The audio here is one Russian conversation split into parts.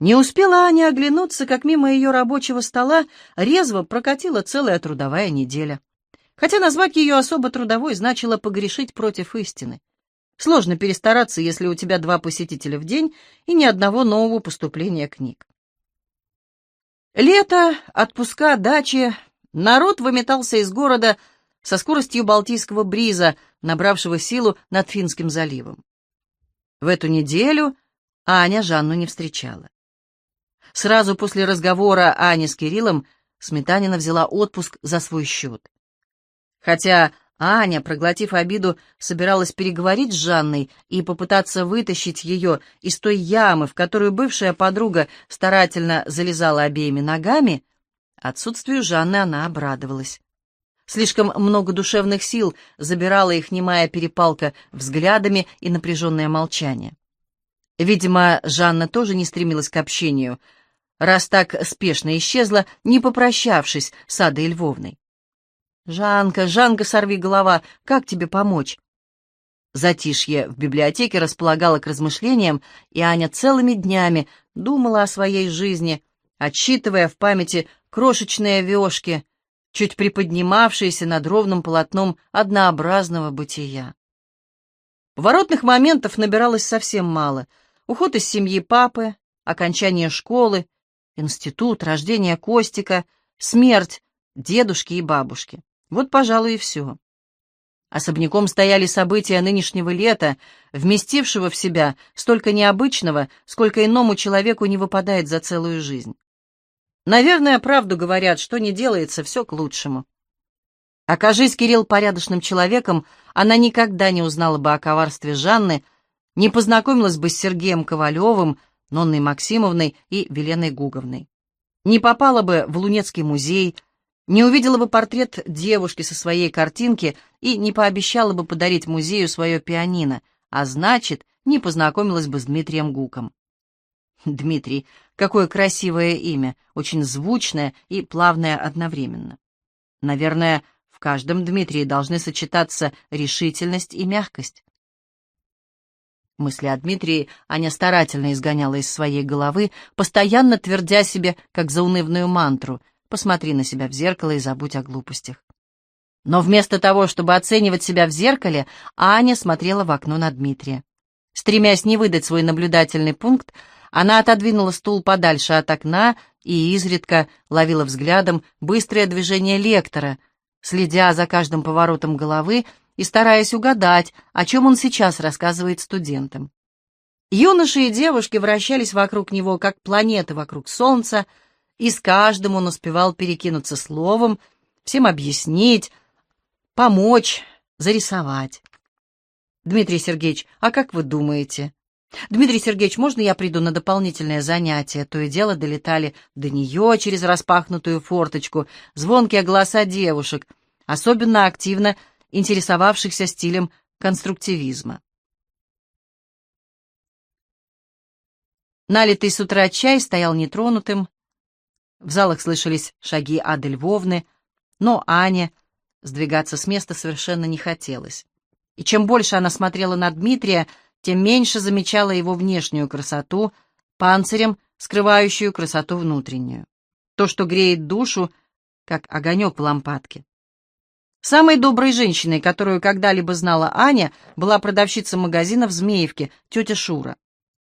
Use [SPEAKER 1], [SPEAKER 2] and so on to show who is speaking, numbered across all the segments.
[SPEAKER 1] Не успела Аня оглянуться, как мимо ее рабочего стола резво прокатила целая трудовая неделя. Хотя назвать ее особо трудовой значило погрешить против истины. Сложно перестараться, если у тебя два посетителя в день и ни одного нового поступления книг. Лето, отпуска, дачи. Народ выметался из города со скоростью Балтийского бриза, набравшего силу над Финским заливом. В эту неделю Аня Жанну не встречала. Сразу после разговора Ани с Кириллом Сметанина взяла отпуск за свой счет. Хотя Аня, проглотив обиду, собиралась переговорить с Жанной и попытаться вытащить ее из той ямы, в которую бывшая подруга старательно залезала обеими ногами, отсутствию Жанны она обрадовалась. Слишком много душевных сил забирала их немая перепалка взглядами и напряженное молчание. Видимо, Жанна тоже не стремилась к общению, раз так спешно исчезла, не попрощавшись с Адой Львовной. «Жанка, Жанка, сорви голова, как тебе помочь?» Затишье в библиотеке располагало к размышлениям, и Аня целыми днями думала о своей жизни, отсчитывая в памяти крошечные вешки, чуть приподнимавшиеся над ровным полотном однообразного бытия. Поворотных моментов набиралось совсем мало. Уход из семьи папы, окончание школы, институт, рождение Костика, смерть дедушки и бабушки. Вот, пожалуй, и все. Особняком стояли события нынешнего лета, вместившего в себя столько необычного, сколько иному человеку не выпадает за целую жизнь. Наверное, правду говорят, что не делается, все к лучшему. Окажись Кирилл порядочным человеком, она никогда не узнала бы о коварстве Жанны, не познакомилась бы с Сергеем Ковалевым, Нонной Максимовной и Веленой Гуговной. Не попала бы в Лунецкий музей, не увидела бы портрет девушки со своей картинки и не пообещала бы подарить музею свое пианино, а значит, не познакомилась бы с Дмитрием Гуком. Дмитрий, какое красивое имя, очень звучное и плавное одновременно. Наверное, в каждом Дмитрии должны сочетаться решительность и мягкость. Мысли о Дмитрии Аня старательно изгоняла из своей головы, постоянно твердя себе, как заунывную мантру — посмотри на себя в зеркало и забудь о глупостях. Но вместо того, чтобы оценивать себя в зеркале, Аня смотрела в окно на Дмитрия. Стремясь не выдать свой наблюдательный пункт, она отодвинула стул подальше от окна и изредка ловила взглядом быстрое движение лектора, следя за каждым поворотом головы и стараясь угадать, о чем он сейчас рассказывает студентам. Юноши и девушки вращались вокруг него, как планеты вокруг Солнца, и с каждым он успевал перекинуться словом, всем объяснить, помочь, зарисовать. Дмитрий Сергеевич, а как вы думаете? Дмитрий Сергеевич, можно я приду на дополнительное занятие? То и дело долетали до нее через распахнутую форточку звонкие голоса девушек, особенно активно интересовавшихся стилем конструктивизма. Налитый с утра чай стоял нетронутым, в залах слышались шаги Ады Львовны, но Ане сдвигаться с места совершенно не хотелось. И чем больше она смотрела на Дмитрия, тем меньше замечала его внешнюю красоту, панцирем скрывающую красоту внутреннюю. То, что греет душу, как огонек в лампадке. Самой доброй женщиной, которую когда-либо знала Аня, была продавщица магазина в Змеевке, тетя Шура.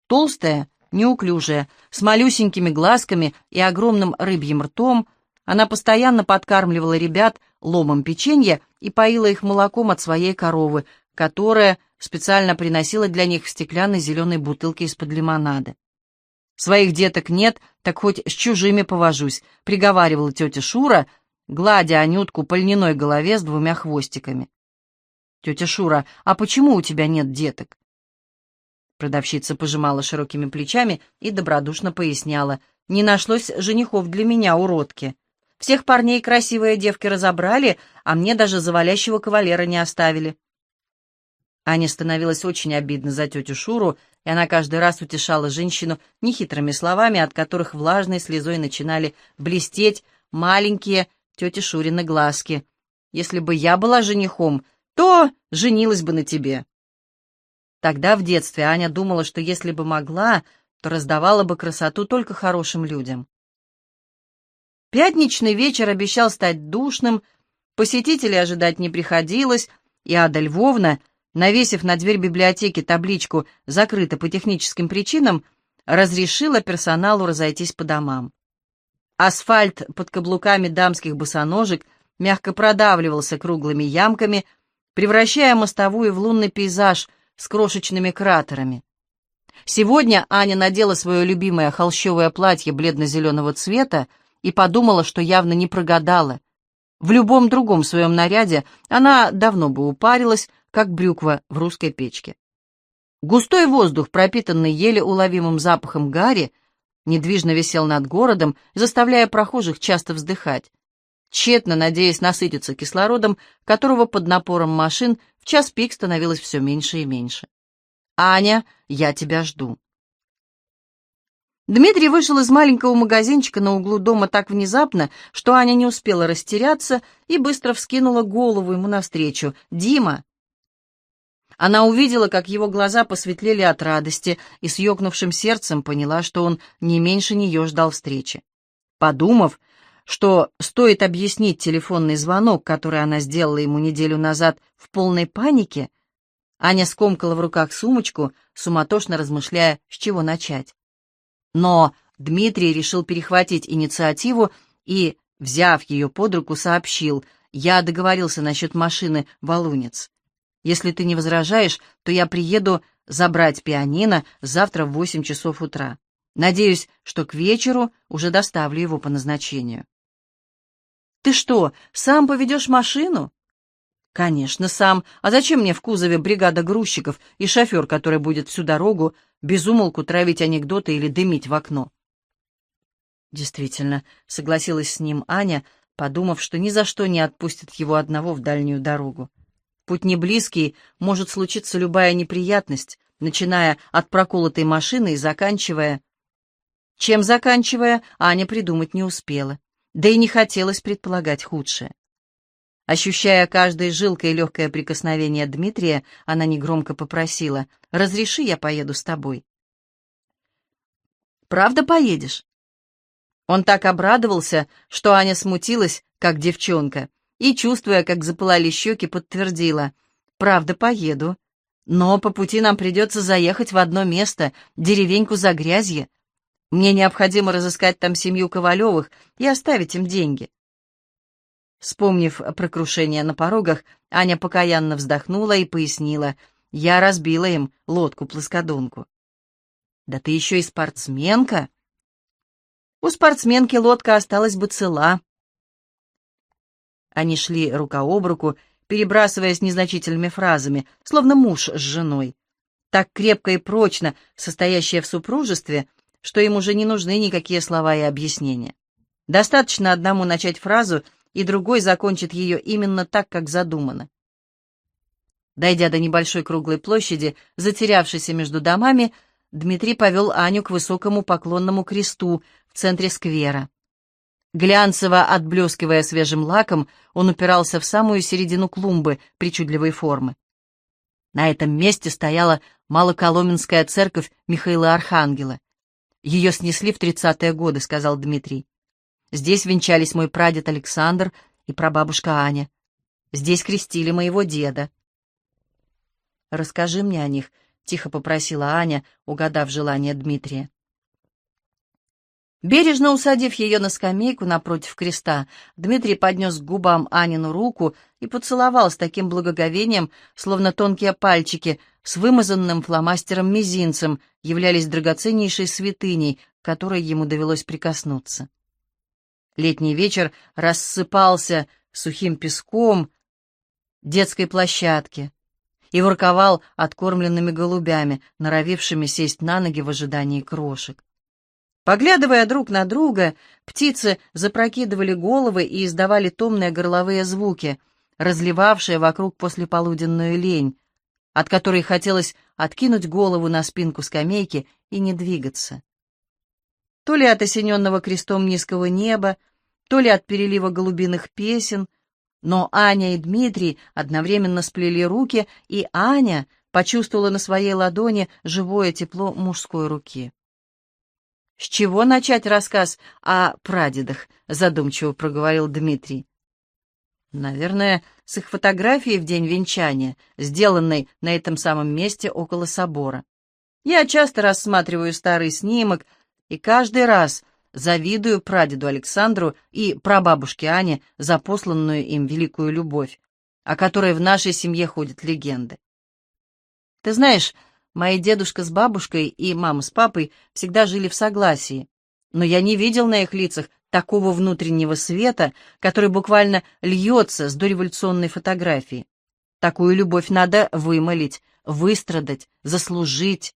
[SPEAKER 1] Толстая, неуклюжая, с малюсенькими глазками и огромным рыбьим ртом, она постоянно подкармливала ребят ломом печенья и поила их молоком от своей коровы, которая специально приносила для них в стеклянной зеленой бутылке из-под лимонада. «Своих деток нет, так хоть с чужими повожусь», — приговаривала тетя Шура, гладя Анютку по льняной голове с двумя хвостиками. «Тетя Шура, а почему у тебя нет деток?» Продавщица пожимала широкими плечами и добродушно поясняла. «Не нашлось женихов для меня, уродки. Всех парней красивые девки разобрали, а мне даже завалящего кавалера не оставили». Ане становилось очень обидно за тетю Шуру, и она каждый раз утешала женщину нехитрыми словами, от которых влажной слезой начинали блестеть маленькие тети Шурины глазки. «Если бы я была женихом, то женилась бы на тебе». Тогда в детстве Аня думала, что если бы могла, то раздавала бы красоту только хорошим людям. Пятничный вечер обещал стать душным, посетителей ожидать не приходилось, и Ада Львовна, навесив на дверь библиотеки табличку «Закрыто по техническим причинам», разрешила персоналу разойтись по домам. Асфальт под каблуками дамских босоножек мягко продавливался круглыми ямками, превращая мостовую в лунный пейзаж с крошечными кратерами. Сегодня Аня надела свое любимое холщовое платье бледно-зеленого цвета и подумала, что явно не прогадала. В любом другом своем наряде она давно бы упарилась, как брюква в русской печке. Густой воздух, пропитанный еле уловимым запахом гари, недвижно висел над городом, заставляя прохожих часто вздыхать, тщетно надеясь насытиться кислородом, которого под напором машин в час пик становилось все меньше и меньше. «Аня, я тебя жду». Дмитрий вышел из маленького магазинчика на углу дома так внезапно, что Аня не успела растеряться и быстро вскинула голову ему навстречу. «Дима!» Она увидела, как его глаза посветлели от радости, и с ёкнувшим сердцем поняла, что он не меньше нее ждал встречи. Подумав, что стоит объяснить телефонный звонок, который она сделала ему неделю назад в полной панике, Аня скомкала в руках сумочку, суматошно размышляя, с чего начать. Но Дмитрий решил перехватить инициативу и, взяв ее под руку, сообщил, «Я договорился насчет машины Волунец. Если ты не возражаешь, то я приеду забрать пианино завтра в восемь часов утра. Надеюсь, что к вечеру уже доставлю его по назначению. Ты что, сам поведешь машину? Конечно, сам. А зачем мне в кузове бригада грузчиков и шофер, который будет всю дорогу безумолку травить анекдоты или дымить в окно? Действительно, согласилась с ним Аня, подумав, что ни за что не отпустит его одного в дальнюю дорогу. Путь не близкий, может случиться любая неприятность, начиная от проколотой машины и заканчивая... Чем заканчивая, Аня придумать не успела, да и не хотелось предполагать худшее. Ощущая каждой жилкой легкое прикосновение Дмитрия, она негромко попросила, «Разреши, я поеду с тобой». «Правда поедешь?» Он так обрадовался, что Аня смутилась, как девчонка, и, чувствуя, как запылали щеки, подтвердила. «Правда, поеду. Но по пути нам придется заехать в одно место, деревеньку за грязье. Мне необходимо разыскать там семью Ковалевых и оставить им деньги». Вспомнив про крушение на порогах, Аня покаянно вздохнула и пояснила. «Я разбила им лодку-плоскодонку». «Да ты еще и спортсменка!» «У спортсменки лодка осталась бы цела», они шли рука об руку, перебрасываясь незначительными фразами, словно муж с женой. Так крепко и прочно, состоящее в супружестве, что им уже не нужны никакие слова и объяснения. Достаточно одному начать фразу, и другой закончит ее именно так, как задумано. Дойдя до небольшой круглой площади, затерявшейся между домами, Дмитрий повел Аню к высокому поклонному кресту в центре сквера. Глянцево отблескивая свежим лаком, он упирался в самую середину клумбы причудливой формы. На этом месте стояла Малоколоменская церковь Михаила Архангела. Ее снесли в тридцатые годы, сказал Дмитрий. Здесь венчались мой прадед Александр и прабабушка Аня. Здесь крестили моего деда. «Расскажи мне о них», — тихо попросила Аня, угадав желание Дмитрия. Бережно усадив ее на скамейку напротив креста, Дмитрий поднес к губам Анину руку и поцеловал с таким благоговением, словно тонкие пальчики с вымазанным фломастером мизинцем являлись драгоценнейшей святыней, к которой ему довелось прикоснуться. Летний вечер рассыпался сухим песком детской площадки и ворковал откормленными голубями, норовившими сесть на ноги в ожидании крошек. Поглядывая друг на друга, птицы запрокидывали головы и издавали томные горловые звуки, разливавшие вокруг послеполуденную лень, от которой хотелось откинуть голову на спинку скамейки и не двигаться. То ли от осененного крестом низкого неба, то ли от перелива голубиных песен, но Аня и Дмитрий одновременно сплели руки, и Аня почувствовала на своей ладони живое тепло мужской руки. «С чего начать рассказ о прадедах?» — задумчиво проговорил Дмитрий. «Наверное, с их фотографией в день венчания, сделанной на этом самом месте около собора. Я часто рассматриваю старый снимок и каждый раз завидую прадеду Александру и прабабушке Ане за посланную им великую любовь, о которой в нашей семье ходят легенды. Ты знаешь, мои дедушка с бабушкой и мама с папой всегда жили в согласии, но я не видел на их лицах такого внутреннего света, который буквально льется с дореволюционной фотографии. Такую любовь надо вымолить, выстрадать, заслужить.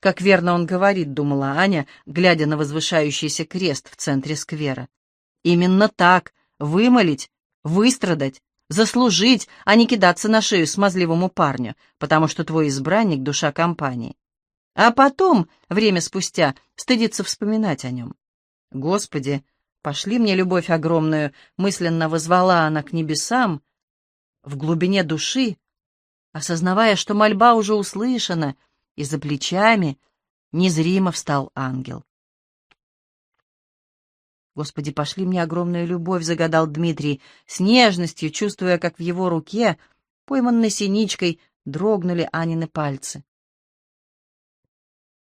[SPEAKER 1] Как верно он говорит, думала Аня, глядя на возвышающийся крест в центре сквера. Именно так, вымолить, выстрадать, заслужить, а не кидаться на шею смазливому парню, потому что твой избранник — душа компании. А потом, время спустя, стыдиться вспоминать о нем. Господи, пошли мне любовь огромную, мысленно возвала она к небесам, в глубине души, осознавая, что мольба уже услышана, и за плечами незримо встал ангел. «Господи, пошли мне огромную любовь», — загадал Дмитрий, с нежностью, чувствуя, как в его руке, пойманной синичкой, дрогнули Анины пальцы.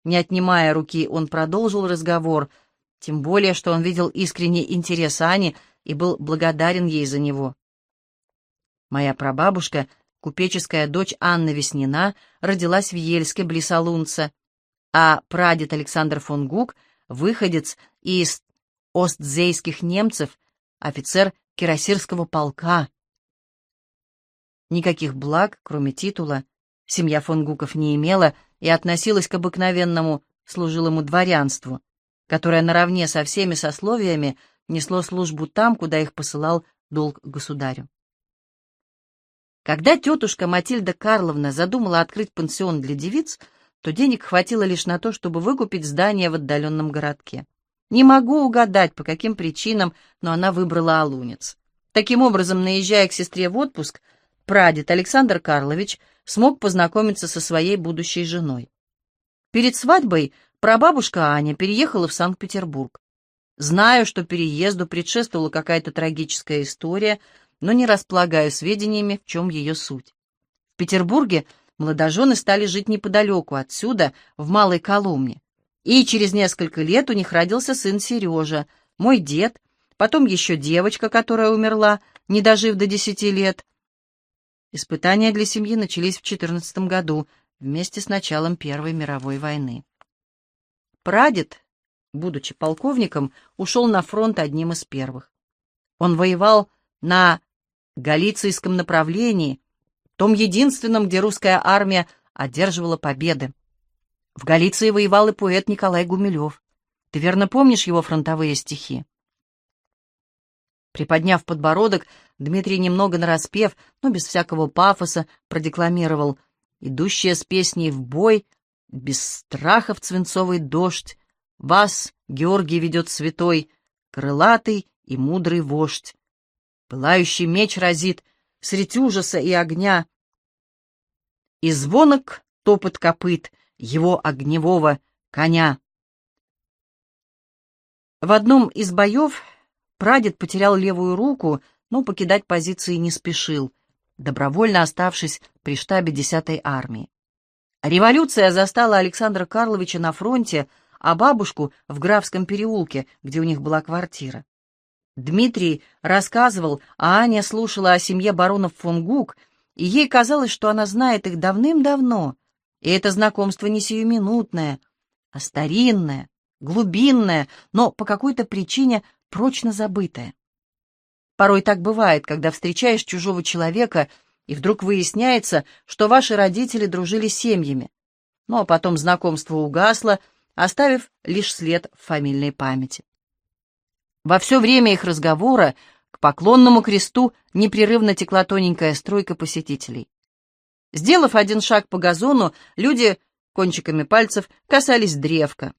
[SPEAKER 1] Не отнимая руки, он продолжил разговор, тем более, что он видел искренний интерес Ани и был благодарен ей за него. Моя прабабушка, купеческая дочь Анна Веснина, родилась в Ельске, близ Алунца, а прадед Александр фон Гук, выходец из остзейских немцев, офицер кирасирского полка. Никаких благ, кроме титула, семья фон Гуков не имела и относилась к обыкновенному служилому дворянству, которое наравне со всеми сословиями несло службу там, куда их посылал долг государю. Когда тетушка Матильда Карловна задумала открыть пансион для девиц, то денег хватило лишь на то, чтобы выкупить здание в отдаленном городке. Не могу угадать, по каким причинам, но она выбрала Алунец. Таким образом, наезжая к сестре в отпуск, прадед Александр Карлович смог познакомиться со своей будущей женой. Перед свадьбой прабабушка Аня переехала в Санкт-Петербург. Знаю, что переезду предшествовала какая-то трагическая история, но не располагаю сведениями, в чем ее суть. В Петербурге молодожены стали жить неподалеку отсюда, в Малой Коломне. И через несколько лет у них родился сын Сережа, мой дед, потом еще девочка, которая умерла, не дожив до десяти лет. Испытания для семьи начались в 14 году, вместе с началом Первой мировой войны. Прадед, будучи полковником, ушел на фронт одним из первых. Он воевал на Галицийском направлении, том единственном, где русская армия одерживала победы. В Галиции воевал и поэт Николай Гумилев. Ты верно помнишь его фронтовые стихи? Приподняв подбородок, Дмитрий немного нараспев, но без всякого пафоса, продекламировал «Идущая с песней в бой, без страха в свинцовый дождь, вас, Георгий, ведет святой, крылатый и мудрый вождь. Пылающий меч разит средь ужаса и огня, и звонок топот копыт, его огневого коня. В одном из боев прадед потерял левую руку, но покидать позиции не спешил, добровольно оставшись при штабе 10-й армии. Революция застала Александра Карловича на фронте, а бабушку в Графском переулке, где у них была квартира. Дмитрий рассказывал, а Аня слушала о семье баронов фон Гук, и ей казалось, что она знает их давным-давно, и это знакомство не сиюминутное, а старинное, глубинное, но по какой-то причине прочно забытое. Порой так бывает, когда встречаешь чужого человека, и вдруг выясняется, что ваши родители дружили семьями. Ну а потом знакомство угасло, оставив лишь след в фамильной памяти. Во все время их разговора к поклонному кресту непрерывно текла тоненькая стройка посетителей. Сделав один шаг по газону, люди кончиками пальцев касались древка,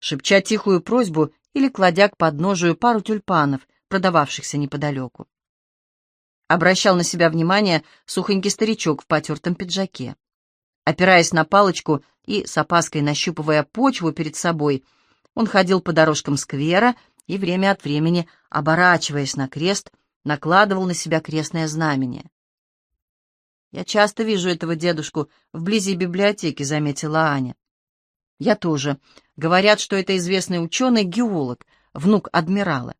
[SPEAKER 1] шепча тихую просьбу или кладя к подножию пару тюльпанов, продававшихся неподалеку. Обращал на себя внимание сухонький старичок в потертом пиджаке. Опираясь на палочку и с опаской нащупывая почву перед собой, Он ходил по дорожкам сквера и время от времени, оборачиваясь на крест, накладывал на себя крестное знамение. «Я часто вижу этого дедушку вблизи библиотеки», — заметила Аня. «Я тоже. Говорят, что это известный ученый-геолог, внук адмирала».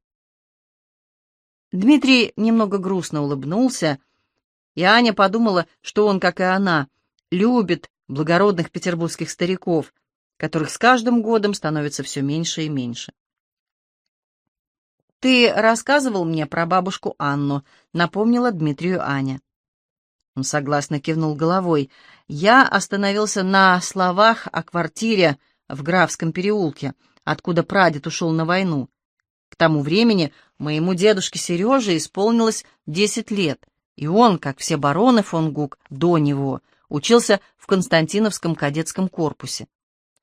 [SPEAKER 1] Дмитрий немного грустно улыбнулся, и Аня подумала, что он, как и она, любит благородных петербургских стариков, которых с каждым годом становится все меньше и меньше. «Ты рассказывал мне про бабушку Анну», — напомнила Дмитрию Аня. Он согласно кивнул головой. «Я остановился на словах о квартире в Графском переулке, откуда прадед ушел на войну. К тому времени моему дедушке Сереже исполнилось десять лет, и он, как все бароны фон Гук до него, учился в Константиновском кадетском корпусе.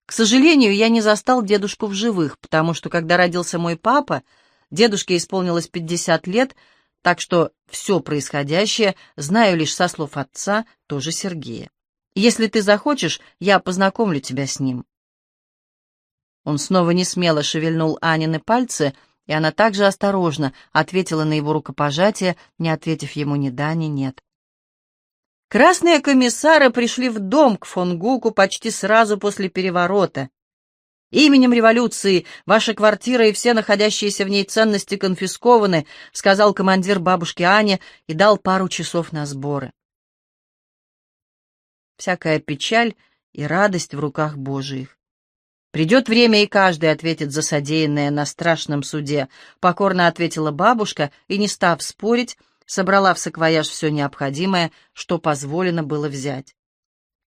[SPEAKER 1] К сожалению, я не застал дедушку в живых, потому что, когда родился мой папа, дедушке исполнилось 50 лет, так что все происходящее знаю лишь со слов отца, тоже Сергея. Если ты захочешь, я познакомлю тебя с ним. Он снова не смело шевельнул Анины пальцы, и она также осторожно ответила на его рукопожатие, не ответив ему ни да, ни нет. Красные комиссары пришли в дом к фон Гуку почти сразу после переворота. «Именем революции ваша квартира и все находящиеся в ней ценности конфискованы», сказал командир бабушки Ане и дал пару часов на сборы. Всякая печаль и радость в руках Божиих. «Придет время, и каждый ответит за содеянное на страшном суде», — покорно ответила бабушка, и, не став спорить, собрала в саквояж все необходимое, что позволено было взять.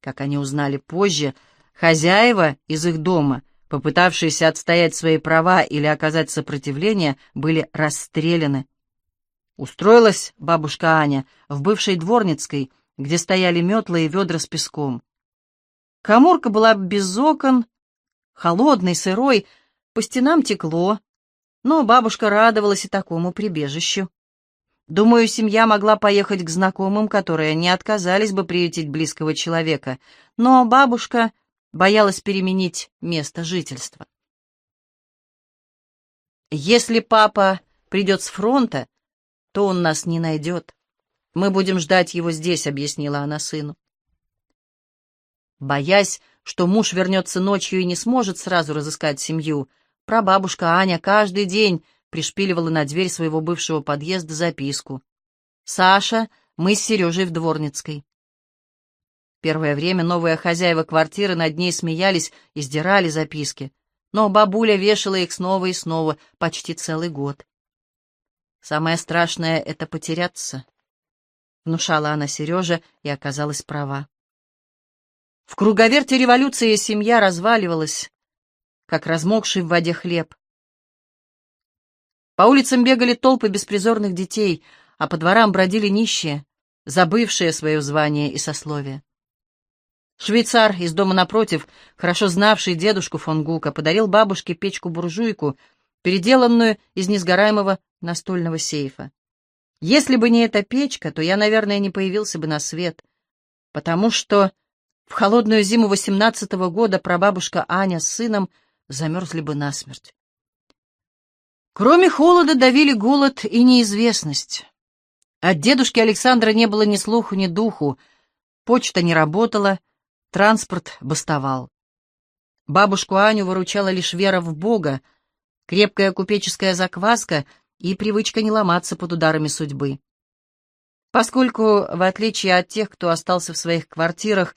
[SPEAKER 1] Как они узнали позже, хозяева из их дома, попытавшиеся отстоять свои права или оказать сопротивление, были расстреляны. Устроилась бабушка Аня в бывшей дворницкой, где стояли метлы и ведра с песком. Каморка была без окон, холодный, сырой, по стенам текло, но бабушка радовалась и такому прибежищу. Думаю, семья могла поехать к знакомым, которые не отказались бы приютить близкого человека, но бабушка боялась переменить место жительства. «Если папа придет с фронта, то он нас не найдет. Мы будем ждать его здесь», — объяснила она сыну. Боясь, что муж вернется ночью и не сможет сразу разыскать семью. Прабабушка Аня каждый день пришпиливала на дверь своего бывшего подъезда записку. «Саша, мы с Сережей в Дворницкой». Первое время новые хозяева квартиры над ней смеялись и сдирали записки, но бабуля вешала их снова и снова почти целый год. «Самое страшное — это потеряться», — внушала она Сереже и оказалась права. В круговерте революции семья разваливалась, как размокший в воде хлеб. По улицам бегали толпы беспризорных детей, а по дворам бродили нищие, забывшие свое звание и сословие. Швейцар из дома напротив, хорошо знавший дедушку фон Гука, подарил бабушке печку-буржуйку, переделанную из несгораемого настольного сейфа. Если бы не эта печка, то я, наверное, не появился бы на свет, потому что в холодную зиму восемнадцатого года прабабушка Аня с сыном замерзли бы насмерть. Кроме холода давили голод и неизвестность. От дедушки Александра не было ни слуху, ни духу. Почта не работала, транспорт бастовал. Бабушку Аню выручала лишь вера в Бога, крепкая купеческая закваска и привычка не ломаться под ударами судьбы. Поскольку, в отличие от тех, кто остался в своих квартирах,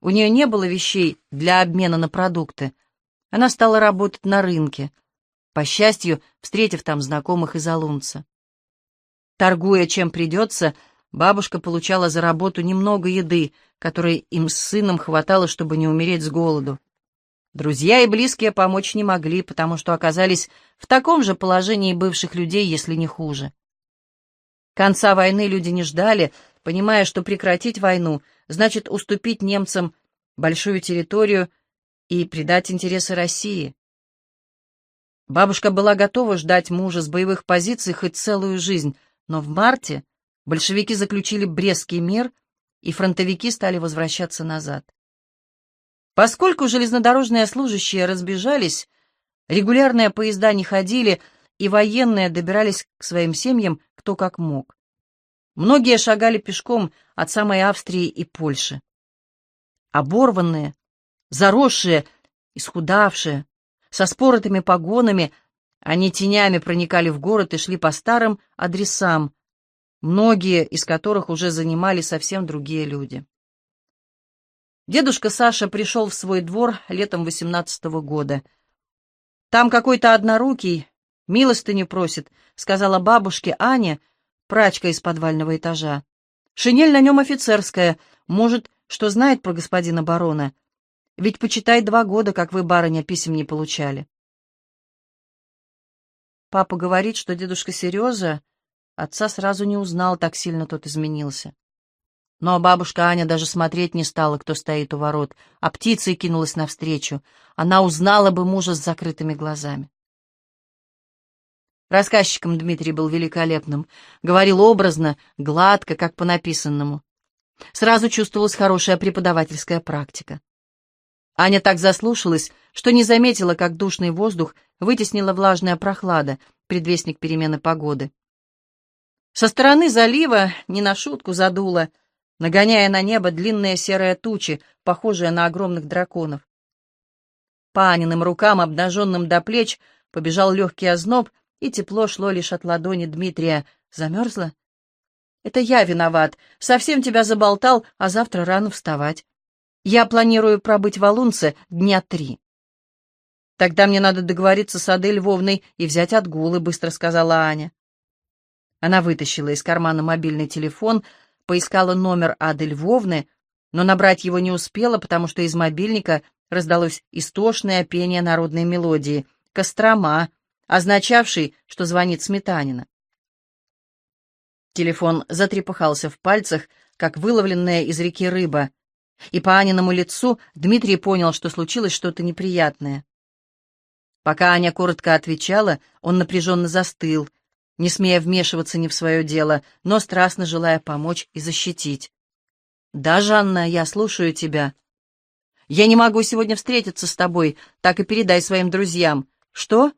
[SPEAKER 1] у нее не было вещей для обмена на продукты. Она стала работать на рынке, по счастью, встретив там знакомых из Алунца. Торгуя чем придется, бабушка получала за работу немного еды, которой им с сыном хватало, чтобы не умереть с голоду. Друзья и близкие помочь не могли, потому что оказались в таком же положении бывших людей, если не хуже. Конца войны люди не ждали, понимая, что прекратить войну значит уступить немцам большую территорию и предать интересы России. Бабушка была готова ждать мужа с боевых позиций хоть целую жизнь, но в марте большевики заключили Брестский мир, и фронтовики стали возвращаться назад. Поскольку железнодорожные служащие разбежались, Регулярные поезда не ходили, и военные добирались к своим семьям кто как мог. Многие шагали пешком от самой Австрии и Польши. Оборванные, заросшие, исхудавшие, со споротыми погонами, они тенями проникали в город и шли по старым адресам, многие из которых уже занимали совсем другие люди. Дедушка Саша пришел в свой двор летом восемнадцатого года. «Там какой-то однорукий, милостыню просит», — сказала бабушке Аня, прачка из подвального этажа. «Шинель на нем офицерская, может, что знает про господина барона. Ведь почитай два года, как вы, барыня, писем не получали». Папа говорит, что дедушка Сережа отца сразу не узнал, так сильно тот изменился. Но бабушка Аня даже смотреть не стала, кто стоит у ворот, а птицей кинулась навстречу. Она узнала бы мужа с закрытыми глазами. Рассказчиком Дмитрий был великолепным, говорил образно, гладко, как по написанному. Сразу чувствовалась хорошая преподавательская практика. Аня так заслушалась, что не заметила, как душный воздух вытеснила влажная прохлада, предвестник перемены погоды. Со стороны залива не на шутку задуло, нагоняя на небо длинные серые тучи, похожие на огромных драконов. По Аниным рукам, обнаженным до плеч, побежал легкий озноб, и тепло шло лишь от ладони Дмитрия. Замерзла? Это я виноват. Совсем тебя заболтал, а завтра рано вставать. Я планирую пробыть в Алунце дня три. Тогда мне надо договориться с Адой Львовной и взять отгулы, быстро сказала Аня. Она вытащила из кармана мобильный телефон, поискала номер Ады Львовны, но набрать его не успела, потому что из мобильника раздалось истошное пение народной мелодии «Кострома», означавший, что звонит Сметанина. Телефон затрепыхался в пальцах, как выловленная из реки рыба, и по Аниному лицу Дмитрий понял, что случилось что-то неприятное. Пока Аня коротко отвечала, он напряженно застыл, не смея вмешиваться не в свое дело, но страстно желая помочь и защитить. «Да, Жанна, я слушаю тебя. Я не могу сегодня встретиться с тобой, так и передай своим друзьям. Что?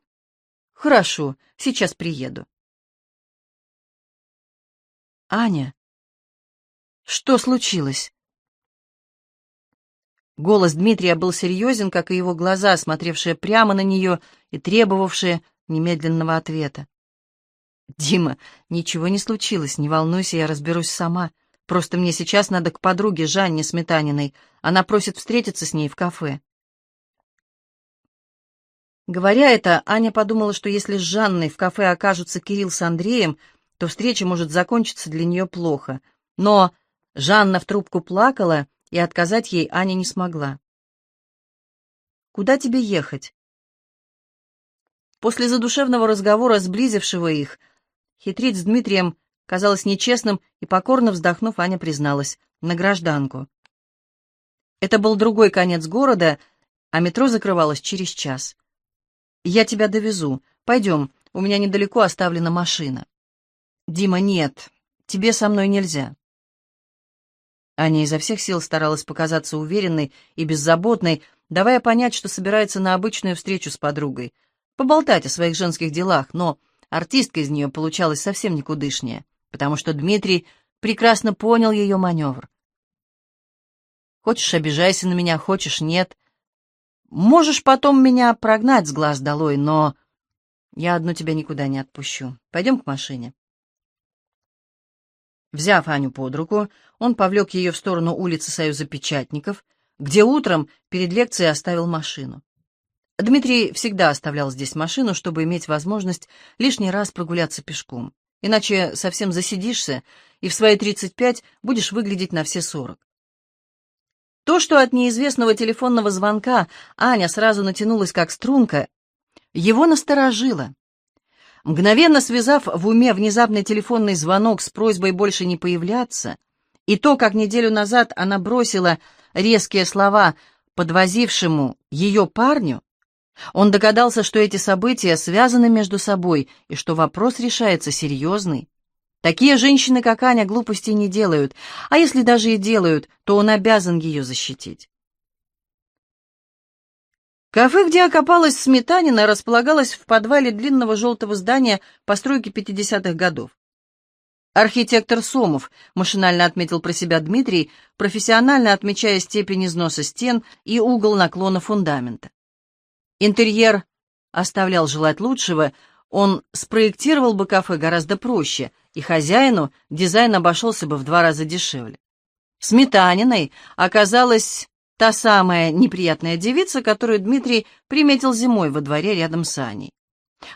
[SPEAKER 1] Хорошо, сейчас приеду». «Аня, что случилось?» Голос Дмитрия был серьезен, как и его глаза, смотревшие прямо на нее и требовавшие немедленного ответа. «Дима, ничего не случилось, не волнуйся, я разберусь сама. Просто мне сейчас надо к подруге Жанне Сметаниной. Она просит встретиться с ней в кафе». Говоря это, Аня подумала, что если с Жанной в кафе окажутся Кирилл с Андреем, то встреча может закончиться для нее плохо. Но Жанна в трубку плакала, и отказать ей Аня не смогла. «Куда тебе ехать?» После задушевного разговора, сблизившего их, хитрить с Дмитрием казалось нечестным, и, покорно вздохнув, Аня призналась на гражданку. Это был другой конец города, а метро закрывалось через час. «Я тебя довезу. Пойдем, у меня недалеко оставлена машина». «Дима, нет, тебе со мной нельзя». Аня изо всех сил старалась показаться уверенной и беззаботной, давая понять, что собирается на обычную встречу с подругой, поболтать о своих женских делах, но артистка из нее получалась совсем никудышнее, потому что Дмитрий прекрасно понял ее маневр. «Хочешь, обижайся на меня, хочешь, нет. Можешь потом меня прогнать с глаз долой, но я одну тебя никуда не отпущу. Пойдем к машине». Взяв Аню под руку, он повлек ее в сторону улицы Союза Печатников, где утром перед лекцией оставил машину. Дмитрий всегда оставлял здесь машину, чтобы иметь возможность лишний раз прогуляться пешком. Иначе совсем засидишься, и в свои 35 будешь выглядеть на все 40. То, что от неизвестного телефонного звонка Аня сразу натянулась как струнка, его насторожило. Мгновенно связав в уме внезапный телефонный звонок с просьбой больше не появляться, и то, как неделю назад она бросила резкие слова подвозившему ее парню, он догадался, что эти события связаны между собой и что вопрос решается серьезный. Такие женщины, как Аня, глупостей не делают, а если даже и делают, то он обязан ее защитить. Кафе, где окопалась сметанина, располагалось в подвале длинного желтого здания постройки 50-х годов. Архитектор Сомов, машинально отметил про себя Дмитрий, профессионально отмечая степень износа стен и угол наклона фундамента. Интерьер оставлял желать лучшего, он спроектировал бы кафе гораздо проще, и хозяину дизайн обошелся бы в два раза дешевле. Сметаниной оказалась Та самая неприятная девица, которую Дмитрий приметил зимой во дворе рядом с Аней.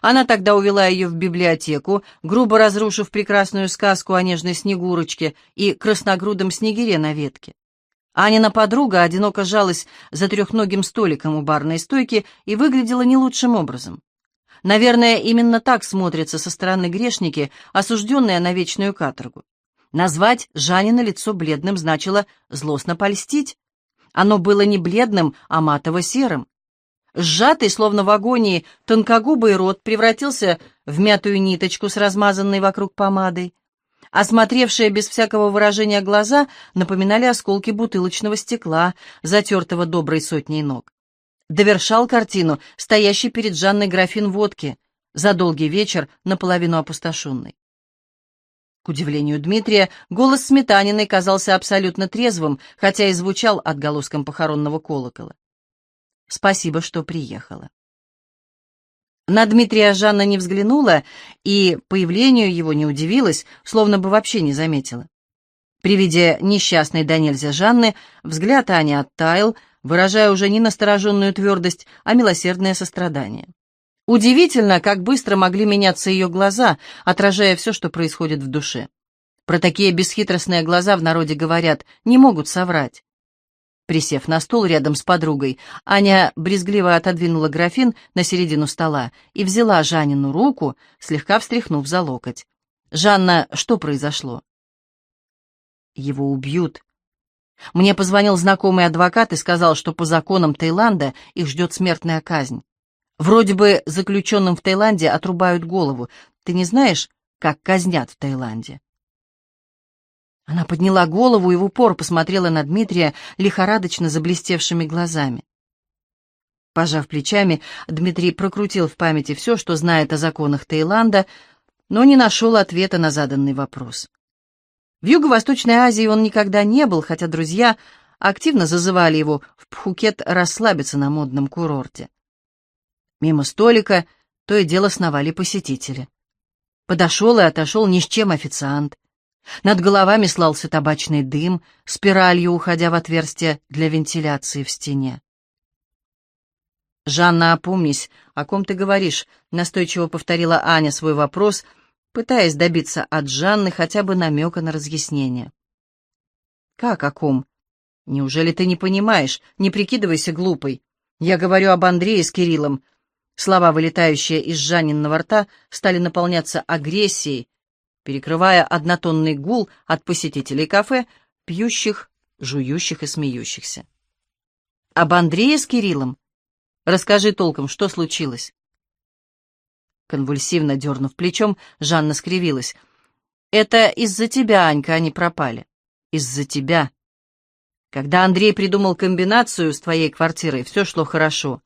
[SPEAKER 1] Она тогда увела ее в библиотеку, грубо разрушив прекрасную сказку о нежной Снегурочке и красногрудом снегире на ветке. Анина подруга одиноко жалась за трехногим столиком у барной стойки и выглядела не лучшим образом. Наверное, именно так смотрятся со стороны грешники, осужденные на вечную каторгу. Назвать Жанина лицо бледным значило злостно польстить, оно было не бледным, а матово-серым. Сжатый, словно в агонии, тонкогубый рот превратился в мятую ниточку с размазанной вокруг помадой. Осмотревшие без всякого выражения глаза напоминали осколки бутылочного стекла, затертого доброй сотней ног. Довершал картину стоящий перед Жанной графин водки, за долгий вечер наполовину опустошенный. К удивлению Дмитрия, голос Сметаниной казался абсолютно трезвым, хотя и звучал отголоском похоронного колокола. «Спасибо, что приехала». На Дмитрия Жанна не взглянула и появлению его не удивилась, словно бы вообще не заметила. При виде несчастной до Жанны взгляд Ани оттаял, выражая уже не настороженную твердость, а милосердное сострадание. Удивительно, как быстро могли меняться ее глаза, отражая все, что происходит в душе. Про такие бесхитростные глаза в народе говорят, не могут соврать. Присев на стул рядом с подругой, Аня брезгливо отодвинула графин на середину стола и взяла Жанину руку, слегка встряхнув за локоть. «Жанна, что произошло?» «Его убьют». Мне позвонил знакомый адвокат и сказал, что по законам Таиланда их ждет смертная казнь. Вроде бы заключенным в Таиланде отрубают голову. Ты не знаешь, как казнят в Таиланде?» Она подняла голову и в упор посмотрела на Дмитрия лихорадочно заблестевшими глазами. Пожав плечами, Дмитрий прокрутил в памяти все, что знает о законах Таиланда, но не нашел ответа на заданный вопрос. В Юго-Восточной Азии он никогда не был, хотя друзья активно зазывали его в Пхукет расслабиться на модном курорте. Мимо столика то и дело сновали посетители. Подошел и отошел ни с чем официант. Над головами слался табачный дым, спиралью уходя в отверстие для вентиляции в стене. «Жанна, опомнись, о ком ты говоришь?» — настойчиво повторила Аня свой вопрос, пытаясь добиться от Жанны хотя бы намека на разъяснение. «Как о ком? Неужели ты не понимаешь? Не прикидывайся глупой. Я говорю об Андрее с Кириллом. Слова, вылетающие из Жанинного рта, стали наполняться агрессией, перекрывая однотонный гул от посетителей кафе, пьющих, жующих и смеющихся. «Об Андрее с Кириллом? Расскажи толком, что случилось?» Конвульсивно дернув плечом, Жанна скривилась. «Это из-за тебя, Анька, они пропали. Из-за тебя. Когда Андрей придумал комбинацию с твоей квартирой, все шло хорошо.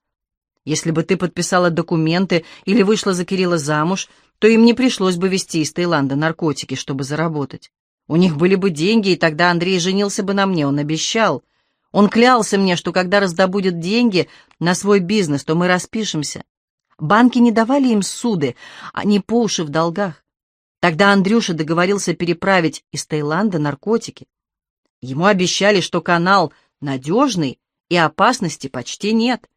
[SPEAKER 1] Если бы ты подписала документы или вышла за Кирилла замуж, то им не пришлось бы везти из Таиланда наркотики, чтобы заработать. У них были бы деньги, и тогда Андрей женился бы на мне, он обещал. Он клялся мне, что когда раздобудет деньги на свой бизнес, то мы распишемся. Банки не давали им суды, они по уши в долгах. Тогда Андрюша договорился переправить из Таиланда наркотики. Ему обещали, что канал надежный и опасности почти нет.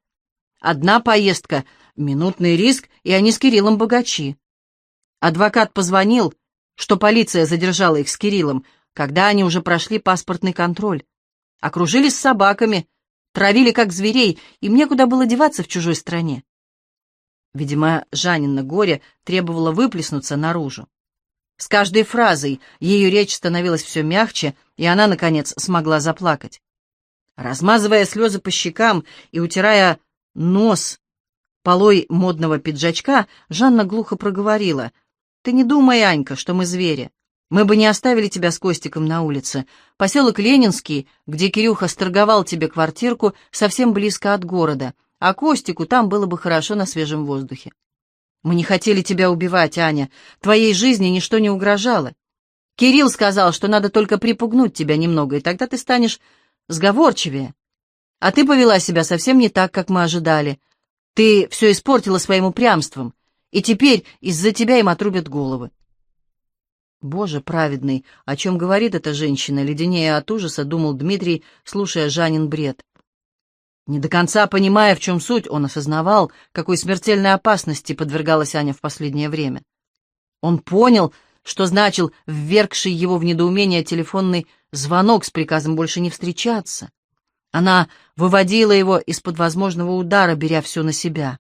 [SPEAKER 1] Одна поездка, минутный риск, и они с Кириллом богачи. Адвокат позвонил, что полиция задержала их с Кириллом, когда они уже прошли паспортный контроль. Окружились с собаками, травили как зверей, им некуда было деваться в чужой стране. Видимо, Жанина горе требовало выплеснуться наружу. С каждой фразой ее речь становилась все мягче, и она, наконец, смогла заплакать. Размазывая слезы по щекам и утирая нос полой модного пиджачка, Жанна глухо проговорила. «Ты не думай, Анька, что мы звери. Мы бы не оставили тебя с Костиком на улице. Поселок Ленинский, где Кирюха сторговал тебе квартирку, совсем близко от города. а Костику там было бы хорошо на свежем воздухе. Мы не хотели тебя убивать, Аня. Твоей жизни ничто не угрожало. Кирилл сказал, что надо только припугнуть тебя немного, и тогда ты станешь сговорчивее. А ты повела себя совсем не так, как мы ожидали. Ты все испортила своим упрямством, и теперь из-за тебя им отрубят головы. Боже праведный, о чем говорит эта женщина, леденее от ужаса, думал Дмитрий, слушая Жанин бред. Не до конца понимая, в чем суть, он осознавал, какой смертельной опасности подвергалась Аня в последнее время. Он понял, что значил ввергший его в недоумение телефонный звонок с приказом больше не встречаться. Она выводила его из-под возможного удара, беря все на себя.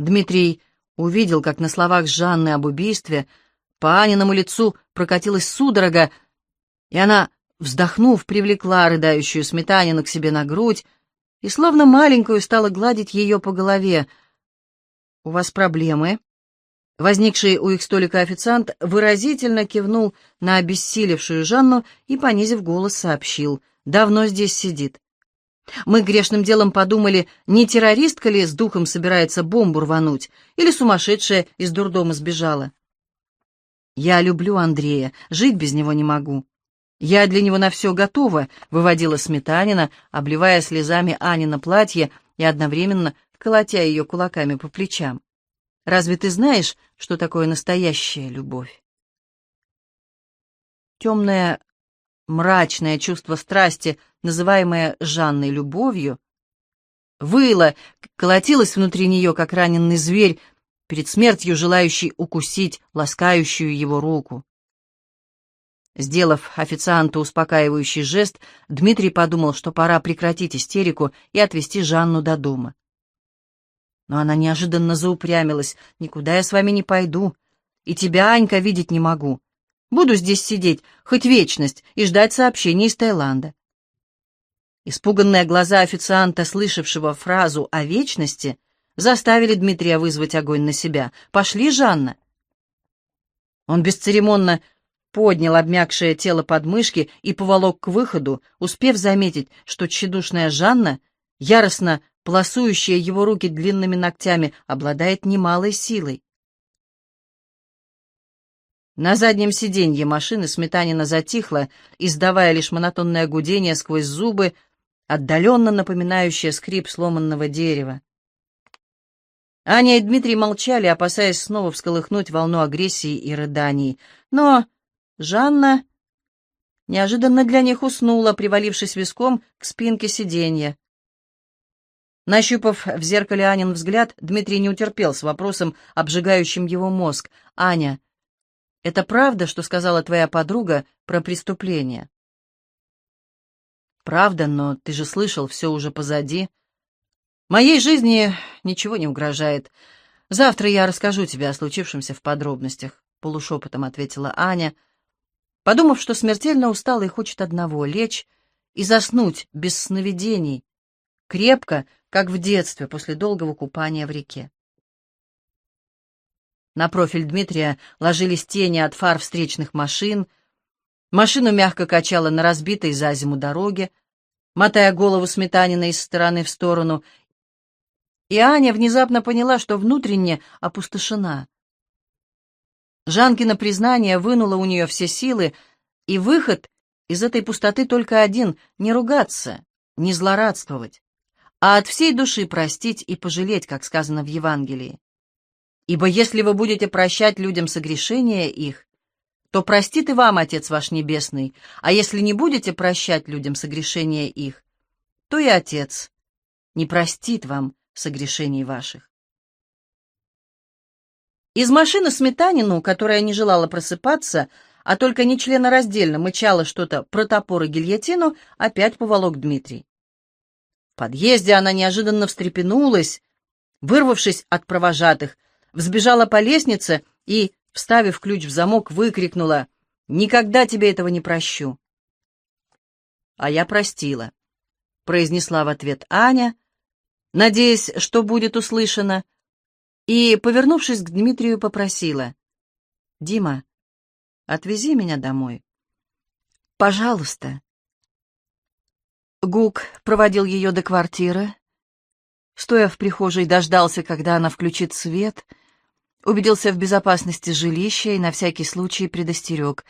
[SPEAKER 1] Дмитрий увидел, как на словах Жанны об убийстве по Аниному лицу прокатилась судорога, и она Вздохнув, привлекла рыдающую сметанину к себе на грудь и, словно маленькую, стала гладить ее по голове. «У вас проблемы?» Возникший у их столика официант выразительно кивнул на обессилевшую Жанну и, понизив голос, сообщил. «Давно здесь сидит. Мы грешным делом подумали, не террористка ли с духом собирается бомбу рвануть, или сумасшедшая из дурдома сбежала. Я люблю Андрея, жить без него не могу. «Я для него на все готова», — выводила Сметанина, обливая слезами Ани на платье и одновременно колотя ее кулаками по плечам. «Разве ты знаешь, что такое настоящая любовь?» Темное, мрачное чувство страсти, называемое Жанной любовью, выло, колотилось внутри нее, как раненый зверь, перед смертью желающий укусить ласкающую его руку. Сделав официанту успокаивающий жест, Дмитрий подумал, что пора прекратить истерику и отвезти Жанну до дома. Но она неожиданно заупрямилась. «Никуда я с вами не пойду. И тебя, Анька, видеть не могу. Буду здесь сидеть, хоть вечность, и ждать сообщений из Таиланда». Испуганные глаза официанта, слышавшего фразу о вечности, заставили Дмитрия вызвать огонь на себя. «Пошли, Жанна!» Он бесцеремонно поднял обмякшее тело подмышки и поволок к выходу, успев заметить, что тщедушная Жанна, яростно полосующая его руки длинными ногтями, обладает немалой силой. На заднем сиденье машины Сметанина затихла, издавая лишь монотонное гудение сквозь зубы, отдаленно напоминающее скрип сломанного дерева. Аня и Дмитрий молчали, опасаясь снова всколыхнуть волну агрессии и рыданий. Но Жанна неожиданно для них уснула, привалившись виском к спинке сиденья. Нащупав в зеркале Анин взгляд, Дмитрий не утерпел с вопросом, обжигающим его мозг. «Аня, это правда, что сказала твоя подруга про преступление?» «Правда, но ты же слышал, все уже позади. Моей жизни ничего не угрожает. Завтра я расскажу тебе о случившемся в подробностях», — полушепотом ответила Аня, — подумав, что смертельно устала и хочет одного — лечь и заснуть без сновидений, крепко, как в детстве после долгого купания в реке. На профиль Дмитрия ложились тени от фар встречных машин, машину мягко качала на разбитой за зиму дороге, мотая голову сметанина из стороны в сторону, и Аня внезапно поняла, что внутренне опустошена. Жанкино признание вынуло у нее все силы, и выход из этой пустоты только один — не ругаться, не злорадствовать, а от всей души простить и пожалеть, как сказано в Евангелии. Ибо если вы будете прощать людям согрешения их, то простит и вам Отец ваш Небесный, а если не будете прощать людям согрешения их, то и Отец не простит вам согрешений ваших. Из машины Сметанину, которая не желала просыпаться, а только нечленораздельно мычала что-то про топор и гильотину, опять поволок Дмитрий. В подъезде она неожиданно встрепенулась, вырвавшись от провожатых, взбежала по лестнице и, вставив ключ в замок, выкрикнула «Никогда тебе этого не прощу!» «А я простила», — произнесла в ответ Аня, надеясь, что будет услышано, — и, повернувшись к Дмитрию, попросила. «Дима, отвези меня домой. Пожалуйста». Гук проводил ее до квартиры. Стоя в прихожей, дождался, когда она включит свет, убедился в безопасности жилища и на всякий случай предостерег.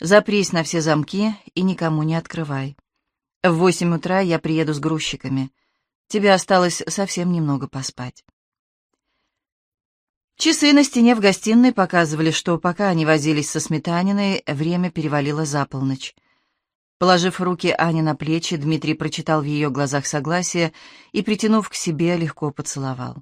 [SPEAKER 1] «Запрись на все замки и никому не открывай. В восемь утра я приеду с грузчиками. Тебе осталось совсем немного поспать». Часы на стене в гостиной показывали, что пока они возились со сметаниной, время перевалило за полночь. Положив руки Ане на плечи, Дмитрий прочитал в ее глазах согласие и, притянув к себе, легко поцеловал.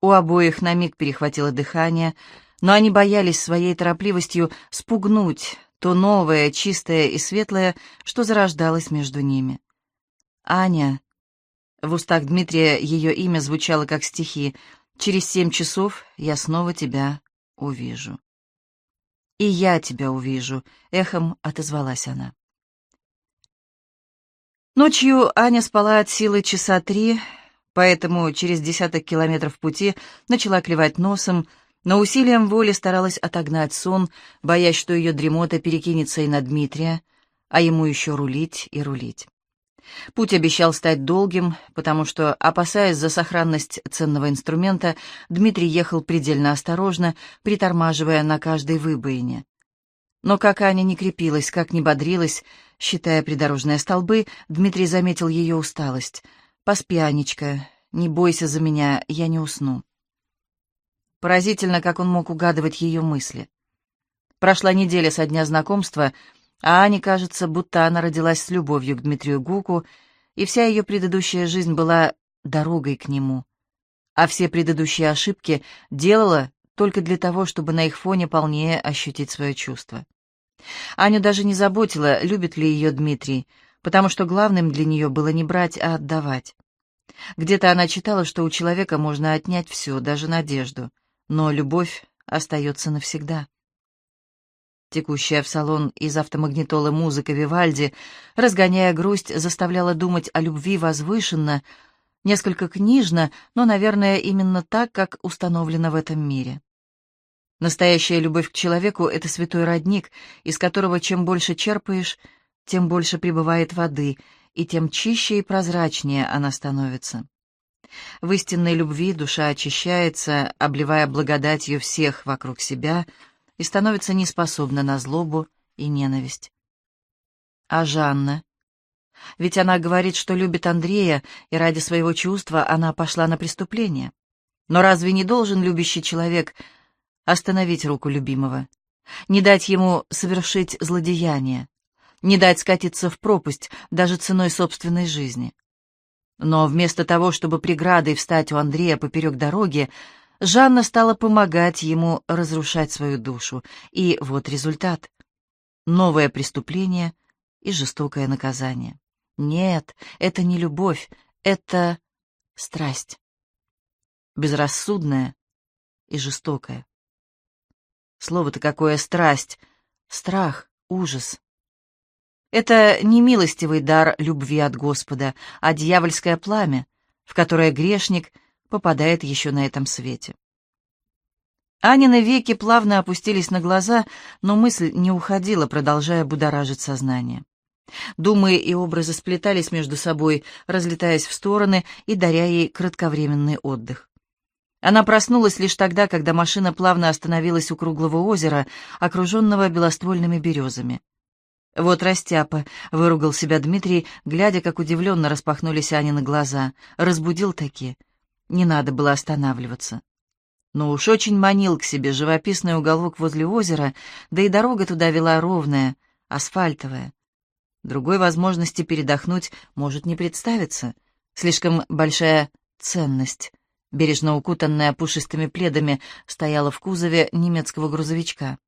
[SPEAKER 1] У обоих на миг перехватило дыхание, но они боялись своей торопливостью спугнуть то новое, чистое и светлое, что зарождалось между ними. «Аня...» В устах Дмитрия ее имя звучало как стихи — Через семь часов я снова тебя увижу. И я тебя увижу, эхом отозвалась она. Ночью Аня спала от силы часа три, поэтому через десяток километров пути начала клевать носом, но усилием воли старалась отогнать сон, боясь, что ее дремота перекинется и на Дмитрия, а ему еще рулить и рулить. Путь обещал стать долгим, потому что, опасаясь за сохранность ценного инструмента, Дмитрий ехал предельно осторожно, притормаживая на каждой выбоине. Но как Аня не крепилась, как не бодрилась, считая придорожные столбы, Дмитрий заметил ее усталость. «Поспи, Анечка, не бойся за меня, я не усну». Поразительно, как он мог угадывать ее мысли. Прошла неделя со дня знакомства — а Ане кажется, будто она родилась с любовью к Дмитрию Гуку, и вся ее предыдущая жизнь была дорогой к нему. А все предыдущие ошибки делала только для того, чтобы на их фоне полнее ощутить свое чувство. Аню даже не заботила, любит ли ее Дмитрий, потому что главным для нее было не брать, а отдавать. Где-то она читала, что у человека можно отнять все, даже надежду, но любовь остается навсегда. Текущая в салон из автомагнитолы музыка Вивальди, разгоняя грусть, заставляла думать о любви возвышенно, несколько книжно, но, наверное, именно так, как установлено в этом мире. Настоящая любовь к человеку — это святой родник, из которого чем больше черпаешь, тем больше прибывает воды, и тем чище и прозрачнее она становится. В истинной любви душа очищается, обливая благодатью всех вокруг себя — и становится неспособна на злобу и ненависть. А Жанна? Ведь она говорит, что любит Андрея, и ради своего чувства она пошла на преступление. Но разве не должен любящий человек остановить руку любимого, не дать ему совершить злодеяние, не дать скатиться в пропасть даже ценой собственной жизни? Но вместо того, чтобы преградой встать у Андрея поперек дороги, Жанна стала помогать ему разрушать свою душу. И вот результат. Новое преступление и жестокое наказание. Нет, это не любовь, это страсть. Безрассудная и жестокая. Слово-то какое страсть, страх, ужас. Это не милостивый дар любви от Господа, а дьявольское пламя, в которое грешник — попадает еще на этом свете. Анины веки плавно опустились на глаза, но мысль не уходила, продолжая будоражить сознание. Думы и образы сплетались между собой, разлетаясь в стороны и даря ей кратковременный отдых. Она проснулась лишь тогда, когда машина плавно остановилась у круглого озера, окруженного белоствольными березами. «Вот растяпа», — выругал себя Дмитрий, глядя, как удивленно распахнулись Анины глаза. «Разбудил таки. Не надо было останавливаться. Но уж очень манил к себе живописный уголок возле озера, да и дорога туда вела ровная, асфальтовая. Другой возможности передохнуть может не представиться. Слишком большая ценность, бережно укутанная пушистыми пледами, стояла в кузове немецкого грузовичка.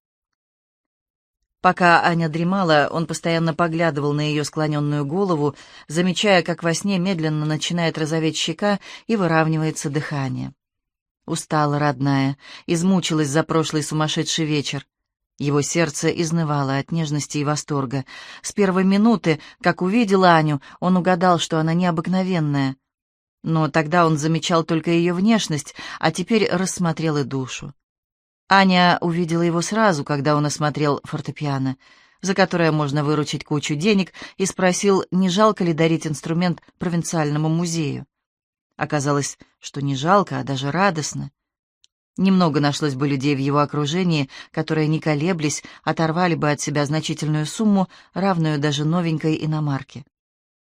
[SPEAKER 1] Пока Аня дремала, он постоянно поглядывал на ее склоненную голову, замечая, как во сне медленно начинает розоветь щека и выравнивается дыхание. Устала, родная, измучилась за прошлый сумасшедший вечер. Его сердце изнывало от нежности и восторга. С первой минуты, как увидел Аню, он угадал, что она необыкновенная. Но тогда он замечал только ее внешность, а теперь рассмотрел и душу. Аня увидела его сразу, когда он осмотрел фортепиано. за которое можно выручить кучу денег, и спросил, не жалко ли дарить инструмент провинциальному музею. Оказалось, что не жалко, а даже радостно. Немного нашлось бы людей в его окружении, которые, не колеблясь, оторвали бы от себя значительную сумму, равную даже новенькой иномарке.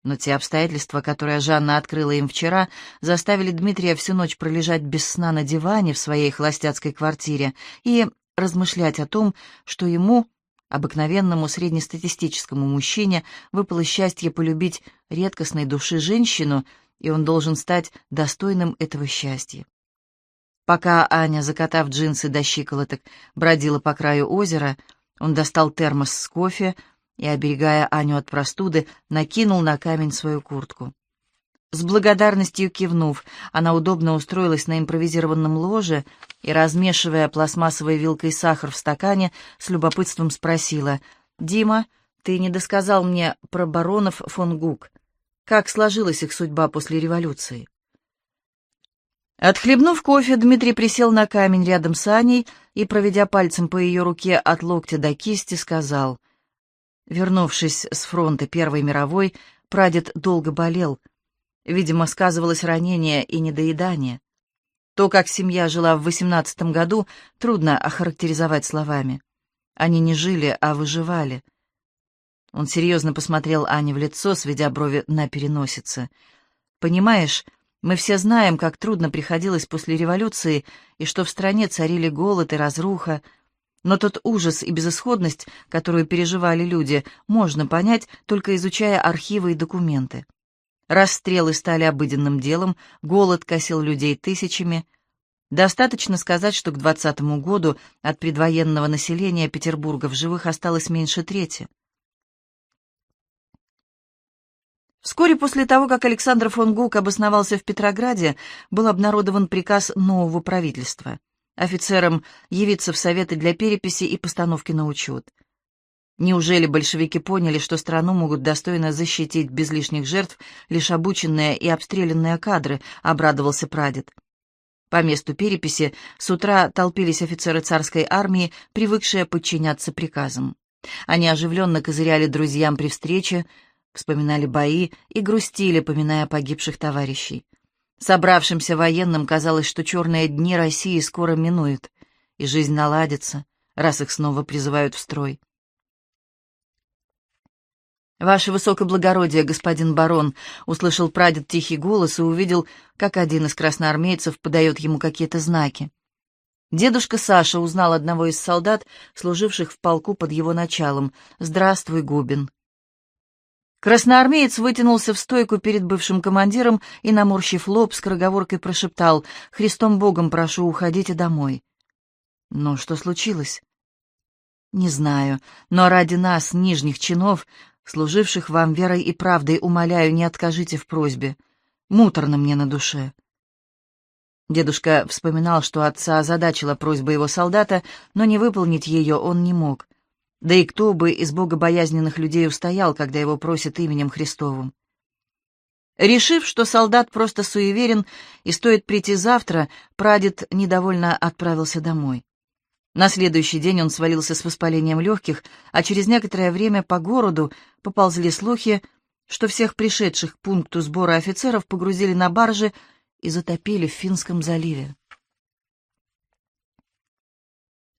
[SPEAKER 1] Но те обстоятельства, которые Жанна открыла им вчера, заставили Дмитрия всю ночь пролежать без сна на диване в своей холостяцкой квартире и размышлять о том, что ему, обыкновенному среднестатистическому мужчине, выпало счастье полюбить редкостной души женщину, и он должен стать достойным этого счастья. Пока Аня, закатав джинсы до щиколоток, бродила по краю озера, он достал термос с кофе и, оберегая Аню от простуды, накинул на камень свою куртку. С благодарностью кивнув, она удобно устроилась на импровизированном ложе и, размешивая пластмассовой вилкой сахар в стакане, с любопытством спросила, «Дима, ты не досказал мне про баронов фон Гук. Как сложилась их судьба после революции?» Отхлебнув кофе, Дмитрий присел на камень рядом с Аней и, проведя пальцем по ее руке от локтя до кисти, сказал. Вернувшись с фронта Первой мировой, прадед долго болел. Видимо, сказывалось ранение и недоедание. То, как семья жила в восемнадцатом году, трудно охарактеризовать словами. Они не жили, а выживали. Он серьезно посмотрел Ане в лицо, сведя брови на переносице. «Понимаешь, мы все знаем, как трудно приходилось после революции, и что в стране царили голод и разруха. Но тот ужас и безысходность, которую переживали люди, можно понять, только изучая архивы и документы. Расстрелы стали обыденным делом, голод косил людей тысячами. Достаточно сказать, что к двадцатому году от предвоенного населения Петербурга в живых осталось меньше трети. Вскоре после того, как Александр фон Гук обосновался в Петрограде, был обнародован приказ нового правительства офицерам явиться в советы для переписи и постановки на учет. Неужели большевики поняли, что страну могут достойно защитить без лишних жертв лишь обученные и обстрелянные кадры, обрадовался прадед. По месту переписи с утра толпились офицеры царской армии, привыкшие подчиняться приказам. Они оживленно козыряли друзьям при встрече, вспоминали бои и грустили, поминая погибших товарищей. Собравшимся военным казалось, что черные дни России скоро минуют, и жизнь наладится, раз их снова призывают в строй. «Ваше высокоблагородие, господин барон!» — услышал прадед тихий голос и увидел, как один из красноармейцев подает ему какие-то знаки. Дедушка Саша узнал одного из солдат, служивших в полку под его началом. «Здравствуй, Губин!» Красноармеец вытянулся в стойку перед бывшим командиром и, наморщив лоб, скороговоркой прошептал «Христом Богом прошу, уходите домой». «Но что случилось?» «Не знаю, но ради нас, нижних чинов, служивших вам верой и правдой, умоляю, не откажите в просьбе. Муторно мне на душе». Дедушка вспоминал, что отца озадачила просьба его солдата, но не выполнить ее он не мог. Да и кто бы из богобоязненных людей устоял, когда его просят именем Христовым? Решив, что солдат просто суеверен и стоит прийти завтра, прадед недовольно отправился домой. На следующий день он свалился с воспалением легких, а через некоторое время по городу поползли слухи, что всех пришедших к пункту сбора офицеров погрузили на баржи и затопили в Финском заливе.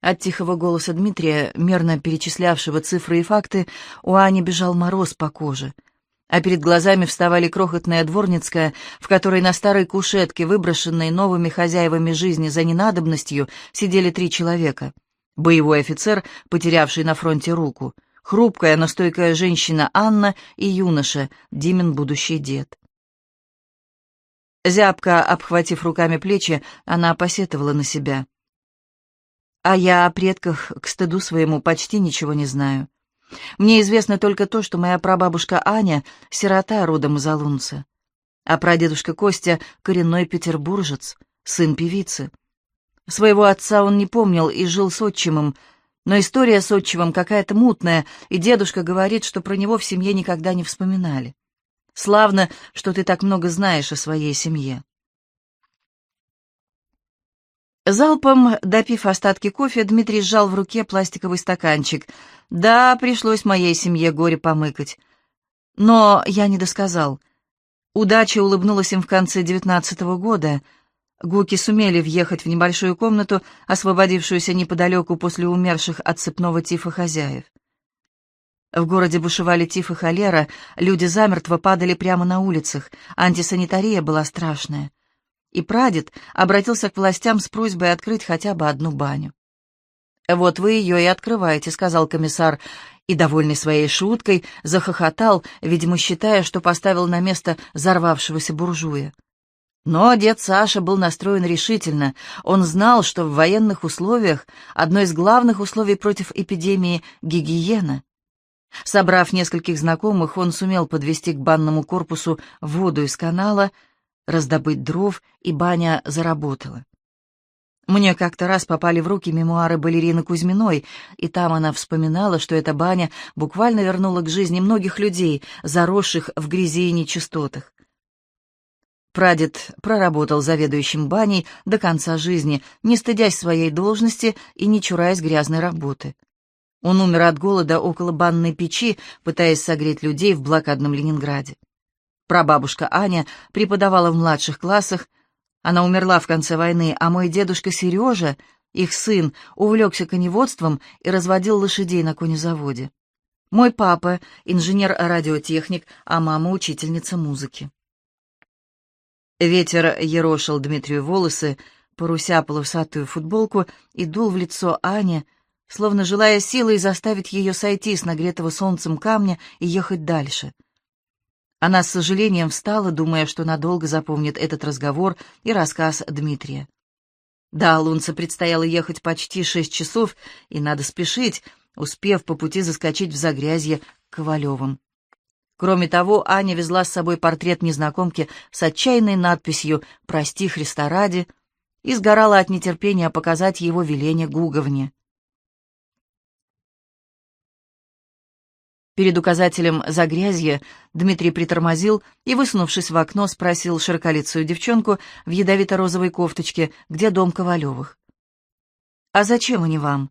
[SPEAKER 1] От тихого голоса Дмитрия, мерно перечислявшего цифры и факты, у Ани бежал мороз по коже, а перед глазами вставали крохотная дворницкая, в которой на старой кушетке, выброшенной новыми хозяевами жизни за ненадобностью, сидели три человека. Боевой офицер, потерявший на фронте руку, хрупкая, но стойкая женщина Анна и юноша, Димин будущий дед. Зябко, обхватив руками плечи, она посетовала на себя — а я о предках к стыду своему почти ничего не знаю. Мне известно только то, что моя прабабушка Аня — сирота родом из Алунца, а прадедушка Костя — коренной петербуржец, сын певицы. Своего отца он не помнил и жил с отчимом, но история с отчимом какая-то мутная, и дедушка говорит, что про него в семье никогда не вспоминали. Славно, что ты так много знаешь о своей семье. Залпом, допив остатки кофе, Дмитрий сжал в руке пластиковый стаканчик. Да, пришлось моей семье горе помыкать. Но я не досказал. Удача улыбнулась им в конце девятнадцатого года. Гуки сумели въехать в небольшую комнату, освободившуюся неподалеку после умерших от цепного тифа хозяев. В городе бушевали тиф и холера, люди замертво падали прямо на улицах, антисанитария была страшная. И прадед обратился к властям с просьбой открыть хотя бы одну баню. «Вот вы ее и открываете», — сказал комиссар, и, довольный своей шуткой, захохотал, видимо, считая, что поставил на место взорвавшегося буржуя. Но дед Саша был настроен решительно. Он знал, что в военных условиях одно из главных условий против эпидемии — гигиена. Собрав нескольких знакомых, он сумел подвести к банному корпусу воду из канала, раздобыть дров, и баня заработала. Мне как-то раз попали в руки мемуары балерины Кузьминой, и там она вспоминала, что эта баня буквально вернула к жизни многих людей, заросших в грязи и нечистотах. Прадед проработал заведующим баней до конца жизни, не стыдясь своей должности и не чураясь грязной работы. Он умер от голода около банной печи, пытаясь согреть людей в блокадном Ленинграде. Прабабушка Аня преподавала в младших классах. Она умерла в конце войны, а мой дедушка Сережа, их сын, увлекся коневодством и разводил лошадей на конезаводе. Мой папа — инженер-радиотехник, а мама — учительница музыки. Ветер ерошил Дмитрию волосы, поруся полосатую футболку и дул в лицо Ане, словно желая силой заставить ее сойти с нагретого солнцем камня и ехать дальше. Она с сожалением встала, думая, что надолго запомнит этот разговор и рассказ Дмитрия. Да, Лунце предстояло ехать почти шесть часов, и надо спешить, успев по пути заскочить в загрязье к Ковалевым. Кроме того, Аня везла с собой портрет незнакомки с отчаянной надписью «Прости, Христа ради» и сгорала от нетерпения показать его веление Гуговне. Перед указателем «Загрязье» Дмитрий притормозил и, высунувшись в окно, спросил широколицую девчонку в ядовито-розовой кофточке, где дом Ковалевых. «А зачем они вам?»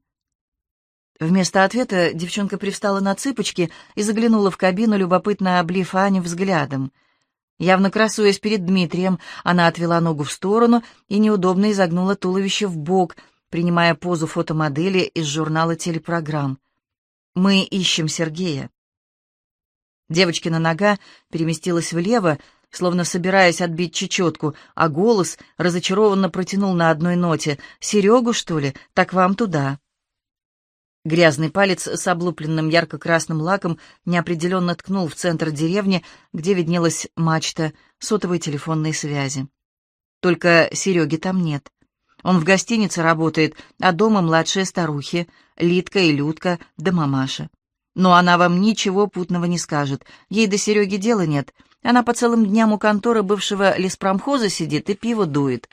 [SPEAKER 1] Вместо ответа девчонка привстала на цыпочки и заглянула в кабину, любопытно облив Аню взглядом. Явно красуясь перед Дмитрием, она отвела ногу в сторону и неудобно изогнула туловище в бок, принимая позу фотомодели из журнала телепрограмм. «Мы ищем Сергея». Девочкина нога переместилась влево, словно собираясь отбить чечетку, а голос разочарованно протянул на одной ноте. «Серегу, что ли? Так вам туда». Грязный палец с облупленным ярко-красным лаком неопределенно ткнул в центр деревни, где виднелась мачта сотовой телефонной связи. Только Сереги там нет. Он в гостинице работает, а дома младшие старухи, Литка и Людка, да мамаша. Но она вам ничего путного не скажет. Ей до Сереги дела нет. Она по целым дням у конторы бывшего леспромхоза сидит и пиво дует.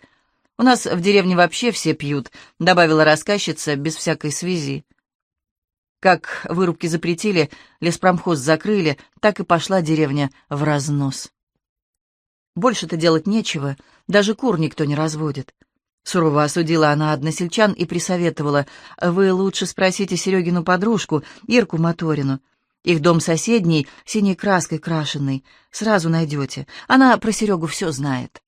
[SPEAKER 1] У нас в деревне вообще все пьют, добавила рассказчица без всякой связи. Как вырубки запретили, леспромхоз закрыли, так и пошла деревня в разнос. Больше-то делать нечего, даже кур никто не разводит. Сурово осудила она односельчан и присоветовала. «Вы лучше спросите Серегину подружку, Ирку Моторину. Их дом соседний, синей краской крашенный. Сразу найдете. Она про Серегу все знает».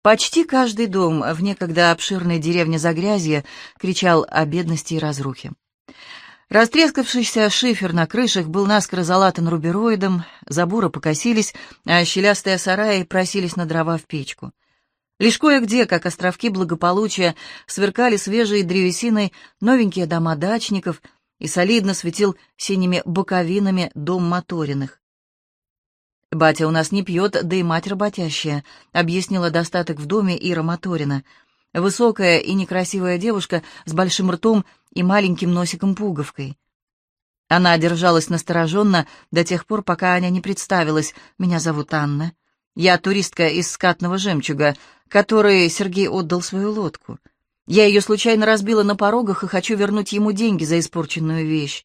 [SPEAKER 1] Почти каждый дом в некогда обширной деревне Загрязье кричал о бедности и разрухе. Растрескавшийся шифер на крышах был наскоро залатан рубероидом, заборы покосились, а щелястые сараи просились на дрова в печку. Лишь кое-где, как островки благополучия, сверкали свежей древесиной новенькие дома дачников и солидно светил синими боковинами дом Моториных. «Батя у нас не пьет, да и мать работящая», — объяснила достаток в доме Ира Моторина. Высокая и некрасивая девушка с большим ртом и маленьким носиком-пуговкой. Она держалась настороженно до тех пор, пока Аня не представилась. «Меня зовут Анна. Я туристка из скатного жемчуга которой Сергей отдал свою лодку. Я ее случайно разбила на порогах и хочу вернуть ему деньги за испорченную вещь.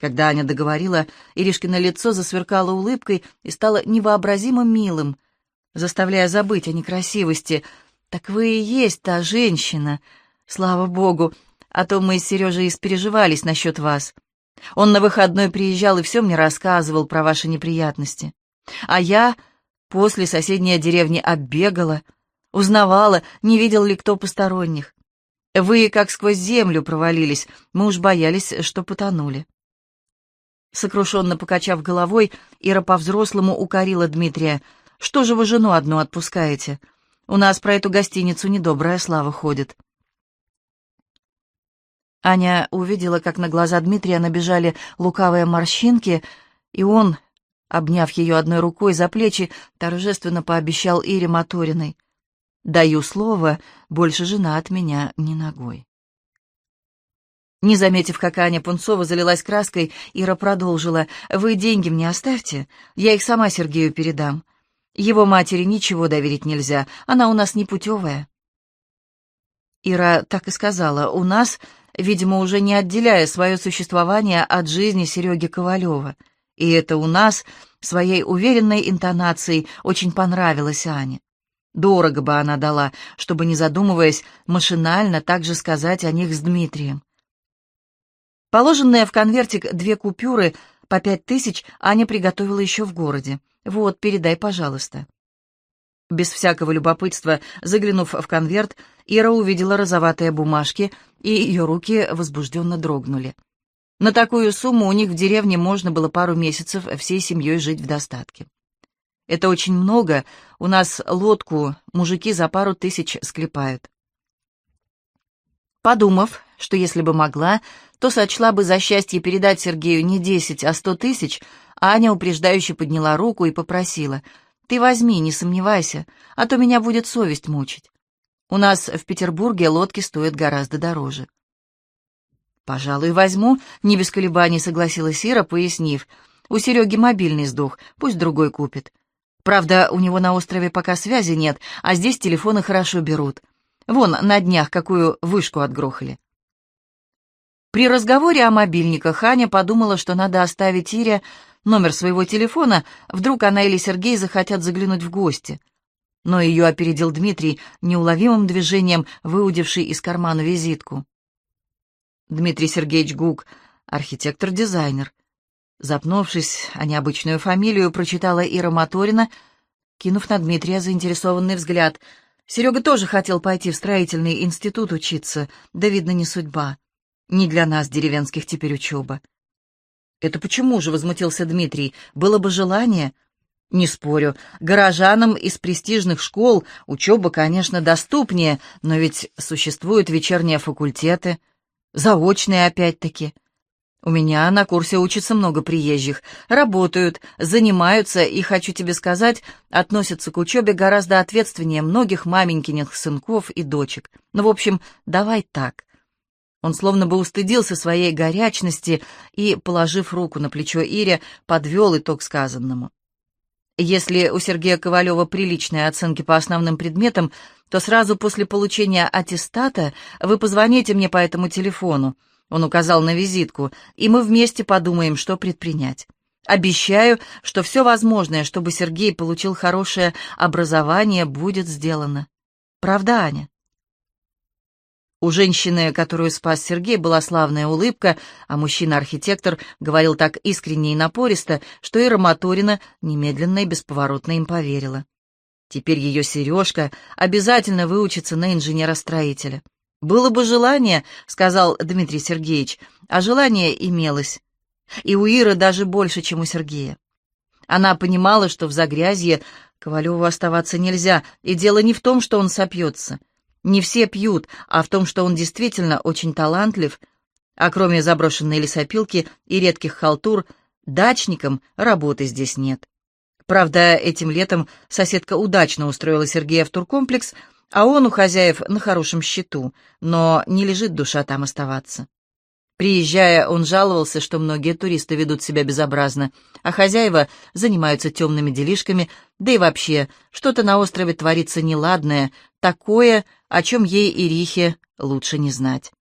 [SPEAKER 1] Когда Аня договорила, Иришкино лицо засверкало улыбкой и стало невообразимо милым, заставляя забыть о некрасивости. «Так вы и есть та женщина. Слава богу, а то мы с Сережей испереживались насчет вас. Он на выходной приезжал и все мне рассказывал про ваши неприятности. А я после соседней деревни оббегала, узнавала, не видел ли кто посторонних. Вы как сквозь землю провалились, мы уж боялись, что потонули. Сокрушенно покачав головой, Ира по-взрослому укорила Дмитрия. «Что же вы жену одну отпускаете? У нас про эту гостиницу недобрая слава ходит». Аня увидела, как на глаза Дмитрия набежали лукавые морщинки, и он, обняв ее одной рукой за плечи, торжественно пообещал Ире Моториной. «Даю слово, больше жена от меня не ногой». Не заметив, как Аня Пунцова залилась краской, Ира продолжила. «Вы деньги мне оставьте, я их сама Сергею передам. Его матери ничего доверить нельзя, она у нас не путевая». Ира так и сказала. «У нас, видимо, уже не отделяя свое существование от жизни Сереги Ковалева. И это у нас своей уверенной интонацией очень понравилось Ане. Дорого бы она дала, чтобы, не задумываясь, машинально так же сказать о них с Дмитрием. Положенные в конвертик две купюры по пять тысяч Аня приготовила еще в городе. «Вот, передай, пожалуйста». Без всякого любопытства, заглянув в конверт, Ира увидела розоватые бумажки, и ее руки возбужденно дрогнули. На такую сумму у них в деревне можно было пару месяцев всей семьей жить в достатке. Это очень много, у нас лодку мужики за пару тысяч склепают. Подумав, что если бы могла, то сочла бы за счастье передать Сергею не десять, а сто тысяч, Аня упреждающе подняла руку и попросила, «Ты возьми, не сомневайся, а то меня будет совесть мучить. У нас в Петербурге лодки стоят гораздо дороже». «Пожалуй, возьму», — не без колебаний согласилась Ира, пояснив, «у Сереги мобильный сдох, пусть другой купит. Правда, у него на острове пока связи нет, а здесь телефоны хорошо берут. Вон, на днях какую вышку отгрохали». При разговоре о мобильниках Аня подумала, что надо оставить Ире номер своего телефона, вдруг она или Сергей захотят заглянуть в гости. Но ее опередил Дмитрий, неуловимым движением выудивший из кармана визитку. Дмитрий Сергеевич Гук, архитектор-дизайнер. Запнувшись о необычную фамилию, прочитала Ира Моторина, кинув на Дмитрия заинтересованный взгляд. Серега тоже хотел пойти в строительный институт учиться, да, видно, не судьба. Не для нас, деревенских, теперь учеба. «Это почему же?» — возмутился Дмитрий. «Было бы желание...» «Не спорю. Горожанам из престижных школ учеба, конечно, доступнее, но ведь существуют вечерние факультеты, заочные опять-таки. У меня на курсе учатся много приезжих, работают, занимаются и, хочу тебе сказать, относятся к учебе гораздо ответственнее многих маменькиных сынков и дочек. Ну, в общем, давай так. Он словно бы устыдился своей горячности и, положив руку на плечо Ире, подвел итог сказанному. Если у Сергея Ковалева приличные оценки по основным предметам, то сразу после получения аттестата вы позвоните мне по этому телефону, он указал на визитку, и мы вместе подумаем, что предпринять. Обещаю, что все возможное, чтобы Сергей получил хорошее образование, будет сделано. Правда, Аня? У женщины, которую спас Сергей, была славная улыбка, а мужчина-архитектор говорил так искренне и напористо, что Ира Моторина немедленно и бесповоротно им поверила. Теперь ее Сережка обязательно выучится на инженера-строителя. «Было бы желание», — сказал Дмитрий Сергеевич, а желание имелось. И у Иры даже больше, чем у Сергея. Она понимала, что в Загрязье Ковалеву оставаться нельзя, и дело не в том, что он сопьется. Не все пьют, а в том, что он действительно очень талантлив, а кроме заброшенной лесопилки и редких халтур, дачникам работы здесь нет. Правда, этим летом соседка удачно устроила Сергея в туркомплекс, а он у хозяев на хорошем счету, но не лежит душа там оставаться. Приезжая, он жаловался, что многие туристы ведут себя безобразно, а хозяева занимаются темными делишками, да и вообще, что-то на острове творится неладное, такое, о чем ей и Рихе лучше не знать.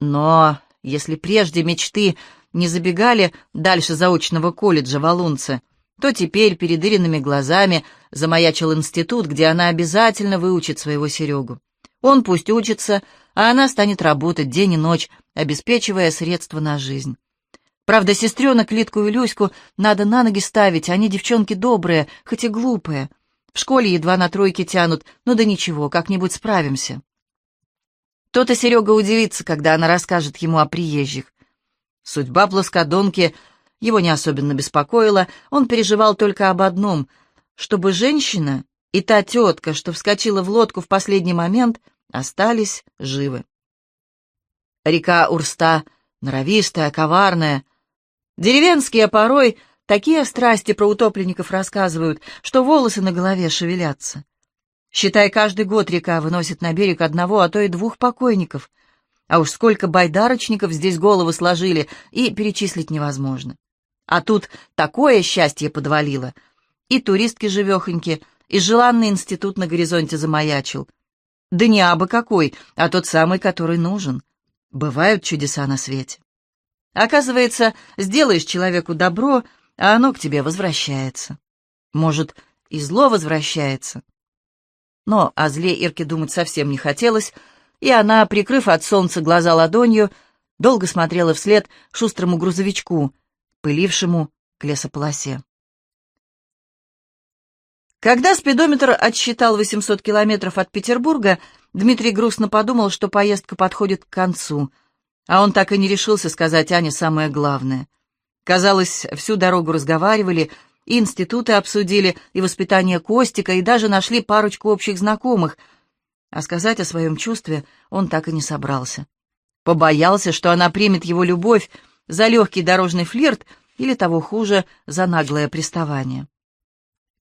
[SPEAKER 1] Но если прежде мечты не забегали дальше заочного колледжа в Алунце, то теперь перед Ириными глазами замаячил институт, где она обязательно выучит своего Серегу. Он пусть учится, а она станет работать день и ночь, обеспечивая средства на жизнь. Правда, сестренок Литку и Люську надо на ноги ставить, они девчонки добрые, хоть и глупые. В школе едва на тройке тянут, но да ничего, как-нибудь справимся. То-то Серега удивится, когда она расскажет ему о приезжих. Судьба плоскодонки его не особенно беспокоила, он переживал только об одном — чтобы женщина и та тетка, что вскочила в лодку в последний момент, остались живы. Река Урста, норовистая, коварная. Деревенские порой такие страсти про утопленников рассказывают, что волосы на голове шевелятся. Считай, каждый год река выносит на берег одного, а то и двух покойников. А уж сколько байдарочников здесь головы сложили, и перечислить невозможно. А тут такое счастье подвалило. И туристки живехоньки, и желанный институт на горизонте замаячил. Да не абы какой, а тот самый, который нужен. Бывают чудеса на свете. Оказывается, сделаешь человеку добро, а оно к тебе возвращается. Может, и зло возвращается. Но о зле Ирке думать совсем не хотелось, и она, прикрыв от солнца глаза ладонью, долго смотрела вслед шустрому грузовичку, пылившему к лесополосе. Когда спидометр отсчитал 800 километров от Петербурга, Дмитрий грустно подумал, что поездка подходит к концу, а он так и не решился сказать Ане самое главное. Казалось, всю дорогу разговаривали, и институты обсудили, и воспитание Костика, и даже нашли парочку общих знакомых, а сказать о своем чувстве он так и не собрался. Побоялся, что она примет его любовь за легкий дорожный флирт или, того хуже, за наглое приставание.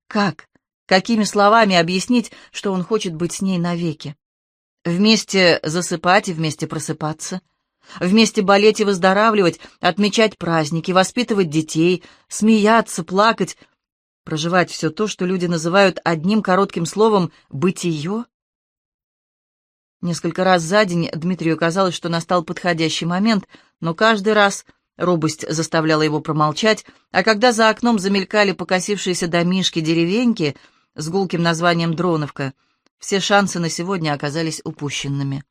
[SPEAKER 1] Как? Какими словами объяснить, что он хочет быть с ней навеки? Вместе засыпать и вместе просыпаться? Вместе болеть и выздоравливать, отмечать праздники, воспитывать детей, смеяться, плакать, проживать все то, что люди называют одним коротким словом «бытие»? Несколько раз за день Дмитрию казалось, что настал подходящий момент, но каждый раз робость заставляла его промолчать, а когда за окном замелькали покосившиеся домишки, деревеньки с гулким названием Дроновка, все шансы на сегодня оказались упущенными.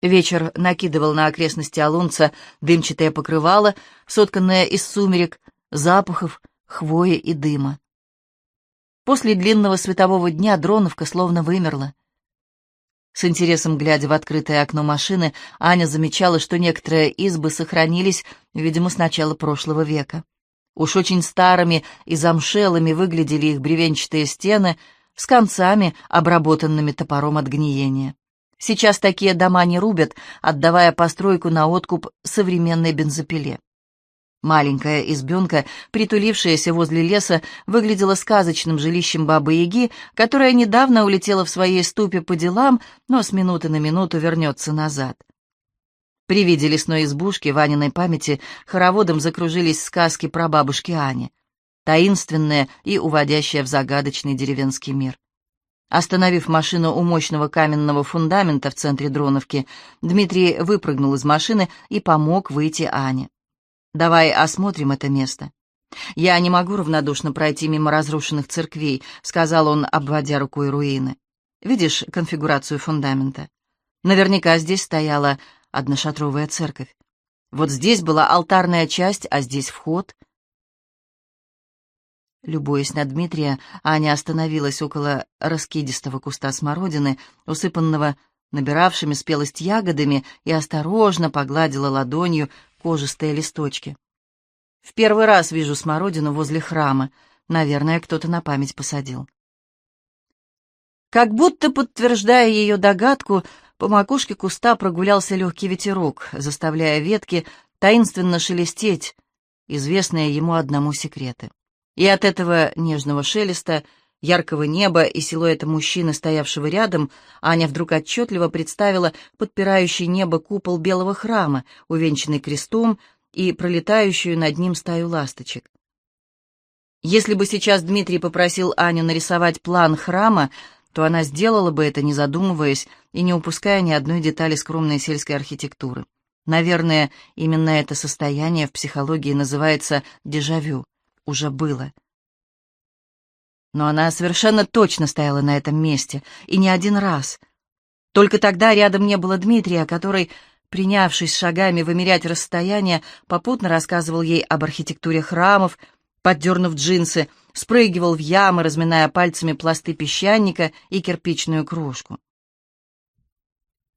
[SPEAKER 1] Вечер накидывал на окрестности Алунца дымчатое покрывало, сотканное из сумерек, запахов, хвои и дыма. После длинного светового дня Дроновка словно вымерла. С интересом глядя в открытое окно машины, Аня замечала, что некоторые избы сохранились, видимо, с начала прошлого века. Уж очень старыми и замшелыми выглядели их бревенчатые стены с концами, обработанными топором от гниения. Сейчас такие дома не рубят, отдавая постройку на откуп современной бензопиле. Маленькая избенка, притулившаяся возле леса, выглядела сказочным жилищем Бабы-Яги, которая недавно улетела в своей ступе по делам, но с минуты на минуту вернется назад. При виде лесной избушки в Аниной памяти хороводом закружились сказки про бабушки Ани, таинственные и уводящие в загадочный деревенский мир. Остановив машину у мощного каменного фундамента в центре Дроновки, Дмитрий выпрыгнул из машины и помог выйти Ане. Давай осмотрим это место. Я не могу равнодушно пройти мимо разрушенных церквей, сказал он, обводя рукой руины. Видишь конфигурацию фундамента? Наверняка здесь стояла одношатровая церковь. Вот здесь была алтарная часть, а здесь вход. Любуясь на Дмитрия, Аня остановилась около раскидистого куста смородины, усыпанного набиравшими спелость ягодами, и осторожно погладила ладонью кожистые листочки. В первый раз вижу смородину возле храма. Наверное, кто-то на память посадил. Как будто подтверждая ее догадку, по макушке куста прогулялся легкий ветерок, заставляя ветки таинственно шелестеть, известные ему одному секреты. И от этого нежного шелеста, яркого неба и силуэта мужчины, стоявшего рядом, Аня вдруг отчетливо представила подпирающий небо купол белого храма, увенчанный крестом и пролетающую над ним стаю ласточек. Если бы сейчас Дмитрий попросил Аню нарисовать план храма, то она сделала бы это, не задумываясь и не упуская ни одной детали скромной сельской архитектуры. Наверное, именно это состояние в психологии называется дежавю. Уже было. Но она совершенно точно стояла на этом месте, и не один раз. Только тогда рядом не было Дмитрия, который, принявшись шагами вымерять расстояние, попутно рассказывал ей об архитектуре храмов, поддернув джинсы, спрыгивал в ямы, разминая пальцами пласты песчаника и кирпичную крошку.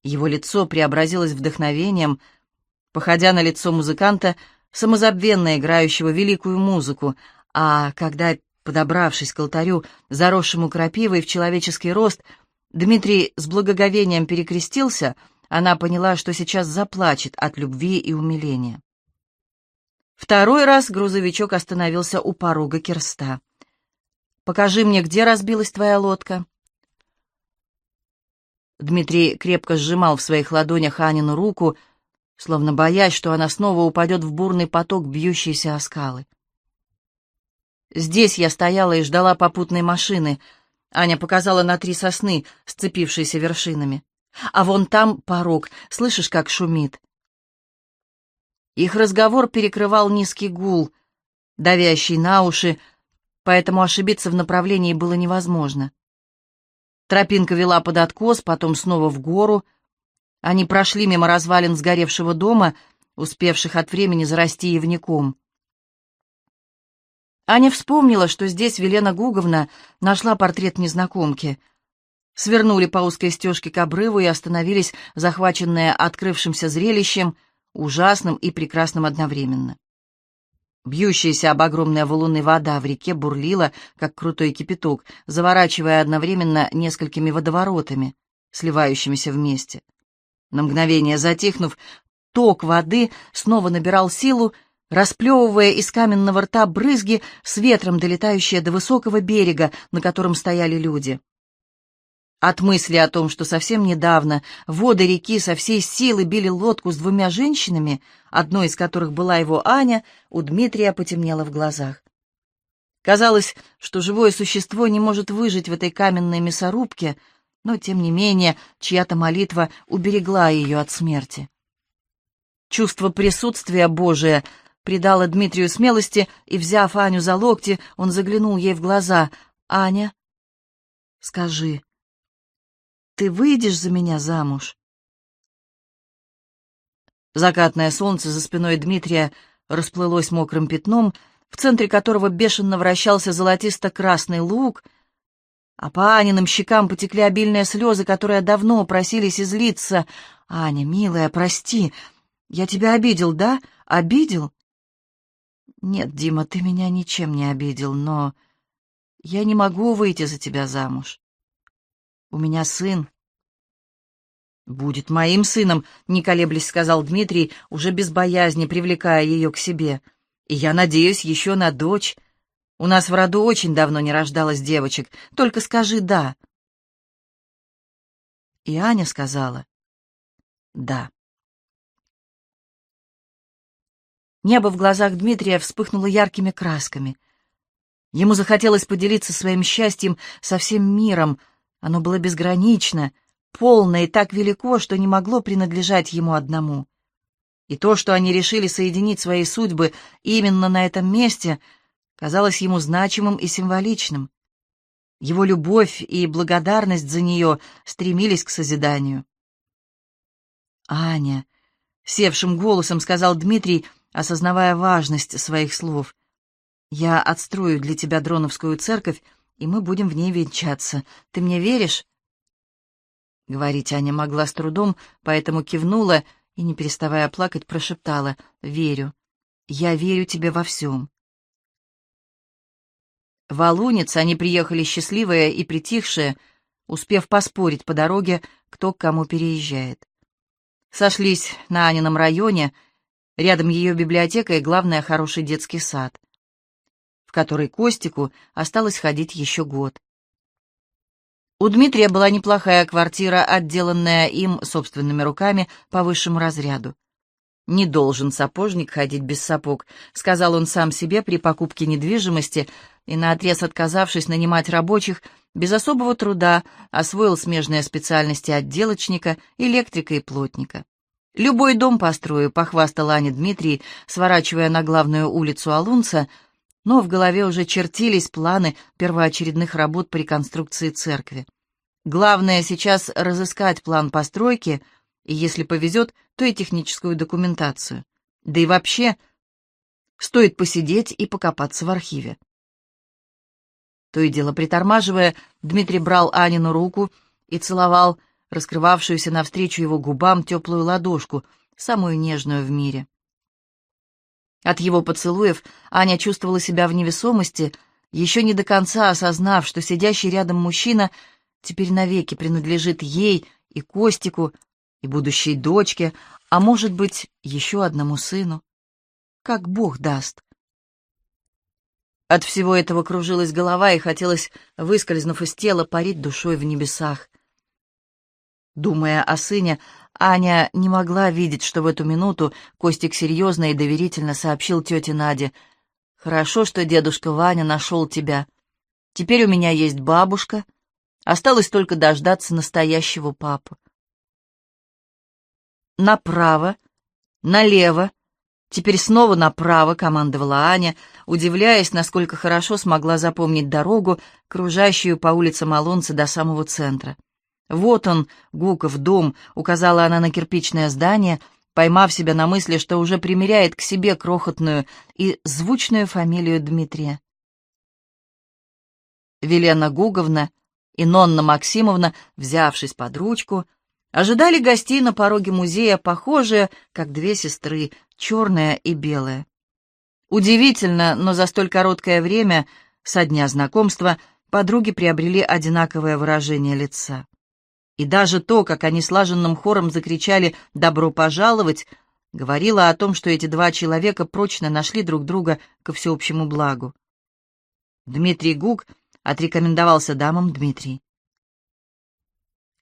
[SPEAKER 1] Его лицо преобразилось вдохновением, походя на лицо музыканта, самозабвенно играющего великую музыку, а когда, подобравшись к алтарю, заросшему крапивой в человеческий рост, Дмитрий с благоговением перекрестился, она поняла, что сейчас заплачет от любви и умиления. Второй раз грузовичок остановился у порога Керста. «Покажи мне, где разбилась твоя лодка?» Дмитрий крепко сжимал в своих ладонях Анину руку, словно боясь, что она снова упадет в бурный поток бьющейся о скалы. Здесь я стояла и ждала попутной машины. Аня показала на три сосны, сцепившиеся вершинами. А вон там порог, слышишь, как шумит? Их разговор перекрывал низкий гул, давящий на уши, поэтому ошибиться в направлении было невозможно. Тропинка вела под откос, потом снова в гору. Они прошли мимо развалин сгоревшего дома, успевших от времени зарасти явником. Аня вспомнила, что здесь Велена Гуговна нашла портрет незнакомки. Свернули по узкой стежке к обрыву и остановились, захваченные открывшимся зрелищем, ужасным и прекрасным одновременно. Бьющаяся об огромные валуны вода в реке бурлила, как крутой кипяток, заворачивая одновременно несколькими водоворотами, сливающимися вместе. На мгновение затихнув, ток воды снова набирал силу, расплевывая из каменного рта брызги с ветром, долетающие до высокого берега, на котором стояли люди. От мысли о том, что совсем недавно воды реки со всей силы били лодку с двумя женщинами, одной из которых была его Аня, у Дмитрия потемнело в глазах. Казалось, что живое существо не может выжить в этой каменной мясорубке, но, тем не менее, чья-то молитва уберегла ее от смерти. Чувство присутствия Божия придало Дмитрию смелости, и, взяв Аню за локти, он заглянул ей в глаза. «Аня, скажи, ты выйдешь за меня замуж?» Закатное солнце за спиной Дмитрия расплылось мокрым пятном, в центре которого бешено вращался золотисто-красный лук, а по Аниным щекам потекли обильные слезы, которые давно просились излиться. «Аня, милая, прости, я тебя обидел, да? Обидел?» «Нет, Дима, ты меня ничем не обидел, но я не могу выйти за тебя замуж. У меня сын. «Будет моим сыном», — не колеблясь сказал Дмитрий, уже без боязни привлекая ее к себе. «И я надеюсь еще на дочь. У нас в роду очень давно не рождалось девочек. Только скажи «да». И Аня сказала «да». Небо в глазах Дмитрия вспыхнуло яркими красками. Ему захотелось поделиться своим счастьем со всем миром — оно было безгранично, полно и так велико, что не могло принадлежать ему одному. И то, что они решили соединить свои судьбы именно на этом месте, казалось ему значимым и символичным. Его любовь и благодарность за нее стремились к созиданию. «Аня», — севшим голосом сказал Дмитрий, осознавая важность своих слов, — «я отстрою для тебя Дроновскую церковь, и мы будем в ней венчаться. Ты мне веришь?» Говорить Аня могла с трудом, поэтому кивнула и, не переставая плакать, прошептала «Верю. Я верю тебе во всем». В они приехали счастливые и притихшие, успев поспорить по дороге, кто к кому переезжает. Сошлись на Анином районе, рядом ее библиотека и, главное, хороший детский сад в который Костику осталось ходить еще год. У Дмитрия была неплохая квартира, отделанная им собственными руками по высшему разряду. «Не должен сапожник ходить без сапог», — сказал он сам себе при покупке недвижимости и, наотрез отказавшись нанимать рабочих, без особого труда освоил смежные специальности отделочника, электрика и плотника. «Любой дом построю», — похвастал Аня Дмитрий, сворачивая на главную улицу Алунца, но в голове уже чертились планы первоочередных работ по реконструкции церкви. Главное сейчас разыскать план постройки, и, если повезет, то и техническую документацию. Да и вообще, стоит посидеть и покопаться в архиве. То и дело притормаживая, Дмитрий брал Анину руку и целовал раскрывавшуюся навстречу его губам теплую ладошку, самую нежную в мире. От его поцелуев Аня чувствовала себя в невесомости, еще не до конца осознав, что сидящий рядом мужчина теперь навеки принадлежит ей и Костику, и будущей дочке, а может быть, еще одному сыну. Как Бог даст. От всего этого кружилась голова, и хотелось, выскользнув из тела, парить душой в небесах. Думая о сыне, Аня не могла видеть, что в эту минуту Костик серьезно и доверительно сообщил тете Наде. «Хорошо, что дедушка Ваня нашел тебя. Теперь у меня есть бабушка. Осталось только дождаться настоящего папы». «Направо, налево, теперь снова направо», — командовала Аня, удивляясь, насколько хорошо смогла запомнить дорогу, кружащую по улицам Алонца до самого центра. «Вот он, Гуков, дом», — указала она на кирпичное здание, поймав себя на мысли, что уже примеряет к себе крохотную и звучную фамилию Дмитрия. Велена Гуговна и Нонна Максимовна, взявшись под ручку, ожидали гостей на пороге музея, похожие, как две сестры, черная и белая. Удивительно, но за столь короткое время, со дня знакомства, подруги приобрели одинаковое выражение лица. И даже то, как они слаженным хором закричали «добро пожаловать», говорило о том, что эти два человека прочно нашли друг друга ко всеобщему благу. Дмитрий Гук отрекомендовался дамам Дмитрий.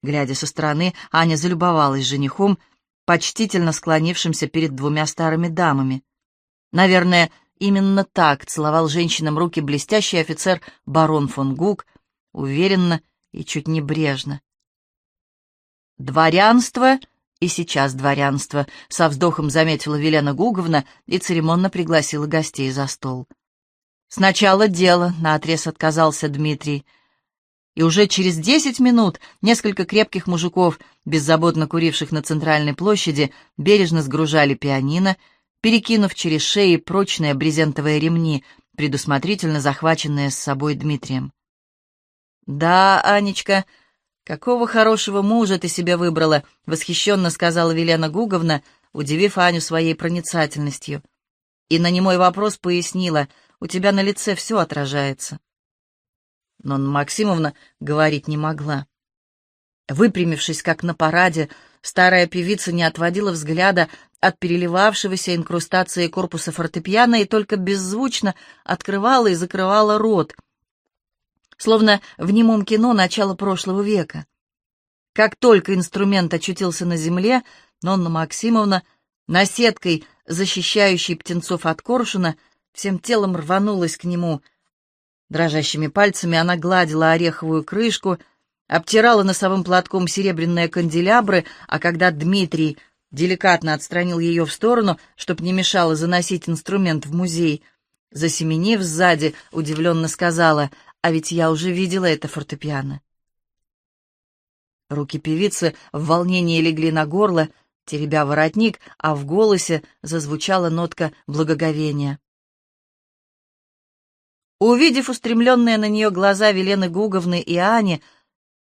[SPEAKER 1] Глядя со стороны, Аня залюбовалась женихом, почтительно склонившимся перед двумя старыми дамами. Наверное, именно так целовал женщинам руки блестящий офицер барон фон Гук, уверенно и чуть небрежно. «Дворянство и сейчас дворянство», — со вздохом заметила Велена Гуговна и церемонно пригласила гостей за стол. «Сначала дело», — наотрез отказался Дмитрий. И уже через десять минут несколько крепких мужиков, беззаботно куривших на центральной площади, бережно сгружали пианино, перекинув через шеи прочные брезентовые ремни, предусмотрительно захваченные с собой Дмитрием. «Да, Анечка», «Какого хорошего мужа ты себе выбрала?» — восхищенно сказала Велена Гуговна, удивив Аню своей проницательностью. И на немой вопрос пояснила, «У тебя на лице все отражается». Но Максимовна говорить не могла. Выпрямившись, как на параде, старая певица не отводила взгляда от переливавшегося инкрустации корпуса фортепиано и только беззвучно открывала и закрывала рот — словно в немом кино начала прошлого века. Как только инструмент очутился на земле, Нонна Максимовна, наседкой, защищающей птенцов от коршуна, всем телом рванулась к нему. Дрожащими пальцами она гладила ореховую крышку, обтирала носовым платком серебряные канделябры, а когда Дмитрий деликатно отстранил ее в сторону, чтоб не мешало заносить инструмент в музей, засеменив сзади, удивленно сказала, а ведь я уже видела это фортепиано. Руки певицы в волнении легли на горло, теребя воротник, а в голосе зазвучала нотка благоговения. Увидев устремленные на нее глаза Велены Гуговны и Ани,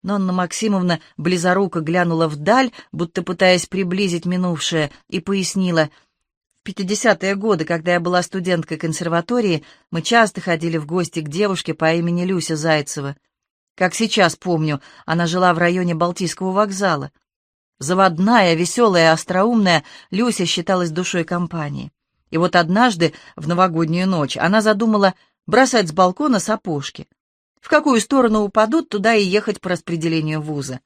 [SPEAKER 1] Нонна Максимовна близоруко глянула вдаль, будто пытаясь приблизить минувшее, и пояснила — пятидесятые годы, когда я была студенткой консерватории, мы часто ходили в гости к девушке по имени Люся Зайцева. Как сейчас помню, она жила в районе Балтийского вокзала. Заводная, веселая, остроумная, Люся считалась душой компании. И вот однажды, в новогоднюю ночь, она задумала бросать с балкона сапожки. В какую сторону упадут, туда и ехать по распределению вуза.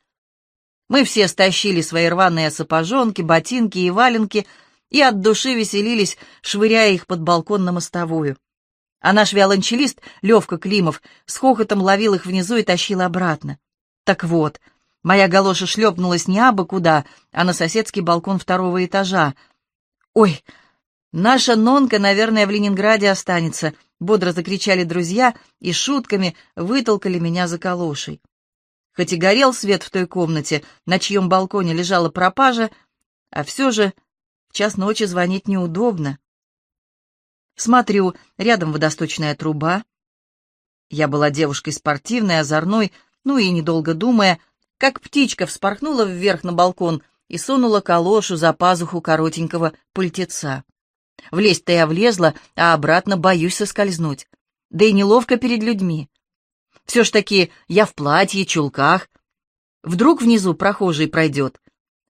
[SPEAKER 1] Мы все стащили свои рваные сапожонки, ботинки и валенки — и от души веселились, швыряя их под балкон на мостовую. А наш виолончелист, Левка Климов, с хохотом ловил их внизу и тащил обратно. Так вот, Моя галоша шлепнулась не абы куда, а на соседский балкон второго этажа. «Ой, наша нонка, наверное, в Ленинграде останется», — бодро закричали друзья и шутками вытолкали меня за калошей. Хоть и горел свет в той комнате, на чьем балконе лежала пропажа, а все же в час ночи звонить неудобно. Смотрю, рядом водосточная труба. Я была девушкой спортивной, озорной, ну и, недолго думая, как птичка вспорхнула вверх на балкон и сунула калошу за пазуху коротенького пультеца. Влезть-то я влезла, а обратно боюсь соскользнуть. Да и неловко перед людьми. Все ж таки я в платье, чулках. Вдруг внизу прохожий пройдет,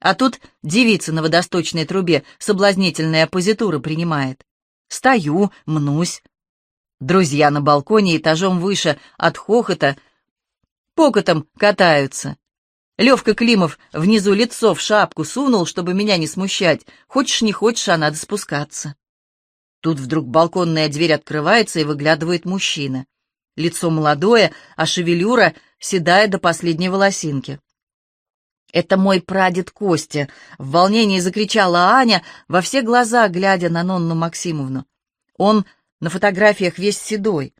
[SPEAKER 1] а тут девица на водосточной трубе соблазнительные позитуры принимает. Стою, мнусь. Друзья на балконе этажом выше от хохота покотом катаются. Левка Климов внизу лицо в шапку сунул, чтобы меня не смущать. Хочешь, не хочешь, а надо спускаться. Тут вдруг балконная дверь открывается, и выглядывает мужчина. Лицо молодое, а шевелюра седая до последней волосинки. «Это мой прадед Костя!» — в волнении закричала Аня, во все глаза глядя на Нонну Максимовну. «Он на фотографиях весь седой».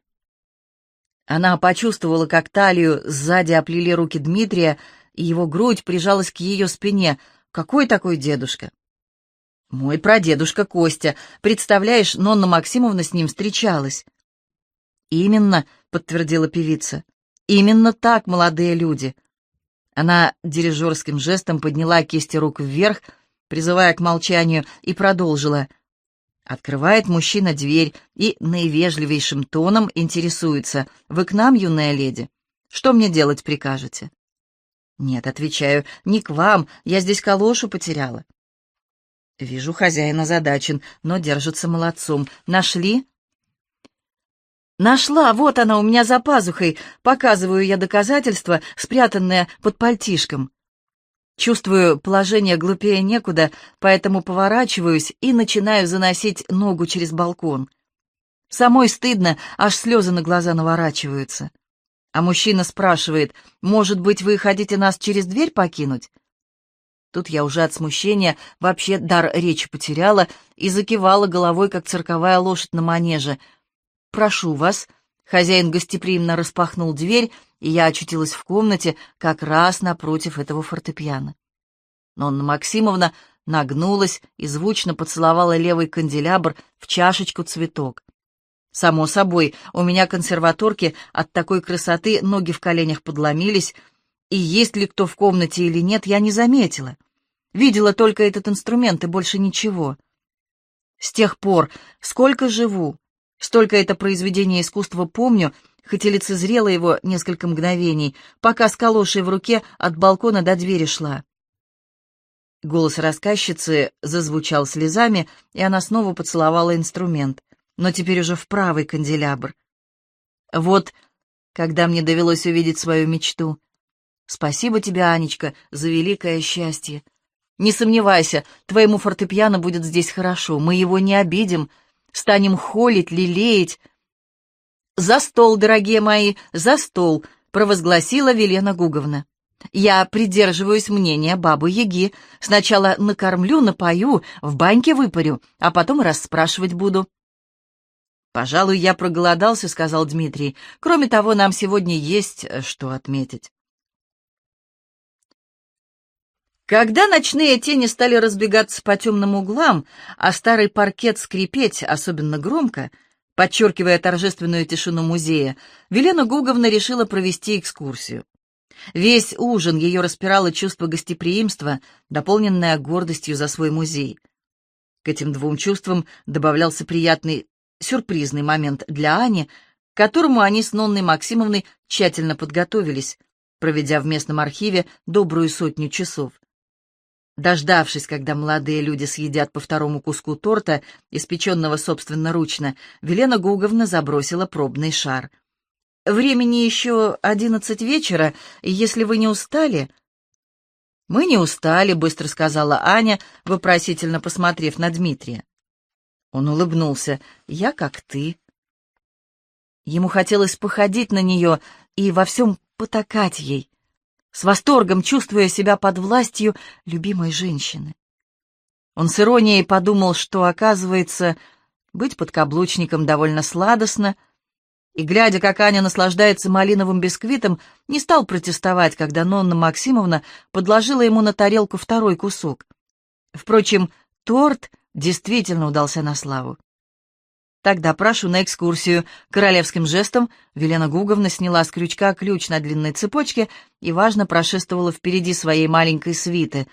[SPEAKER 1] Она почувствовала, как талию сзади оплели руки Дмитрия, и его грудь прижалась к ее спине. «Какой такой дедушка?» «Мой прадедушка Костя. Представляешь, Нонна Максимовна с ним встречалась». «Именно», — подтвердила певица, — «именно так, молодые люди». Она дирижерским жестом подняла кисти рук вверх, призывая к молчанию, и продолжила. Открывает мужчина дверь и наивежливейшим тоном интересуется. «Вы к нам, юная леди? Что мне делать прикажете?» «Нет», — отвечаю, — «не к вам, я здесь калошу потеряла». Вижу, хозяин озадачен, но держится молодцом. «Нашли?» «Нашла! Вот она у меня за пазухой!» Показываю я доказательство, спрятанное под пальтишком. Чувствую, положение глупее некуда, поэтому поворачиваюсь и начинаю заносить ногу через балкон. Самой стыдно, аж слезы на глаза наворачиваются. А мужчина спрашивает, «Может быть, вы хотите нас через дверь покинуть?» Тут я уже от смущения вообще дар речи потеряла и закивала головой, как цирковая лошадь на манеже — «Прошу вас». Хозяин гостеприимно распахнул дверь, и я очутилась в комнате как раз напротив этого фортепиано. Нонна Максимовна нагнулась и звучно поцеловала левый канделябр в чашечку цветок. Само собой, у меня консерваторки от такой красоты ноги в коленях подломились, и есть ли кто в комнате или нет, я не заметила. Видела только этот инструмент и больше ничего. С тех пор, сколько живу, Столько это произведение искусства помню, хоть и лицезрела его несколько мгновений, пока с калошей в руке от балкона до двери шла. Голос рассказчицы зазвучал слезами, и она снова поцеловала инструмент, но теперь уже в правый канделябр. Вот, когда мне довелось увидеть свою мечту. Спасибо тебе, Анечка, за великое счастье. Не сомневайся, твоему фортепиано будет здесь хорошо, мы его не обидим, станем холить, лелеять. «За стол, дорогие мои, за стол!» — провозгласила Велена Гуговна. «Я придерживаюсь мнения бабы-яги. Сначала накормлю, напою, в баньке выпарю, а потом расспрашивать буду». «Пожалуй, я проголодался», — сказал Дмитрий. «Кроме того, нам сегодня есть э, что отметить». Когда ночные тени стали разбегаться по темным углам, а старый паркет скрипеть особенно громко, подчеркивая торжественную тишину музея, Велена Гуговна решила провести экскурсию. Весь ужин ее распирало чувство гостеприимства, дополненное гордостью за свой музей. К этим двум чувствам добавлялся приятный сюрпризный момент для Ани, к которому они с Нонной Максимовной тщательно подготовились, проведя в местном архиве добрую сотню часов. Дождавшись, когда молодые люди съедят по второму куску торта, испеченного собственноручно, Велена Гуговна забросила пробный шар. «Времени еще одиннадцать вечера, если вы не устали...» «Мы не устали», — быстро сказала Аня, вопросительно посмотрев на Дмитрия. Он улыбнулся. «Я как ты». Ему хотелось походить на нее и во всем потакать ей. С восторгом чувствуя себя под властью любимой женщины. Он с иронией подумал, что, оказывается, быть подкаблучником довольно сладостно, и, глядя, как Аня наслаждается малиновым бисквитом, не стал протестовать, когда Нонна Максимовна подложила ему на тарелку второй кусок. Впрочем, торт действительно удался на славу. «Тогда прошу на экскурсию». Королевским жестом Велена Гуговна сняла с крючка ключ на длинной цепочке и, важно, прошествовала впереди своей маленькой свиты,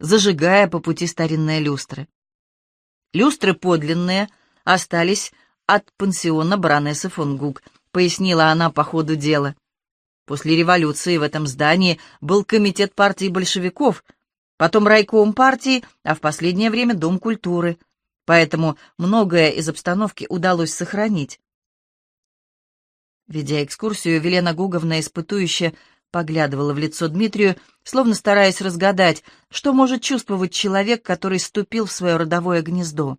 [SPEAKER 1] зажигая по пути старинные люстры. Люстры подлинные остались от пансиона баронессы фон Гук, пояснила она по ходу дела. После революции в этом здании был комитет партии большевиков, потом райком партии, а в последнее время Дом культуры — поэтому многое из обстановки удалось сохранить. Ведя экскурсию, Велена Гуговна испытующе поглядывала в лицо Дмитрию, словно стараясь разгадать, что может чувствовать человек, который ступил в свое родовое гнездо.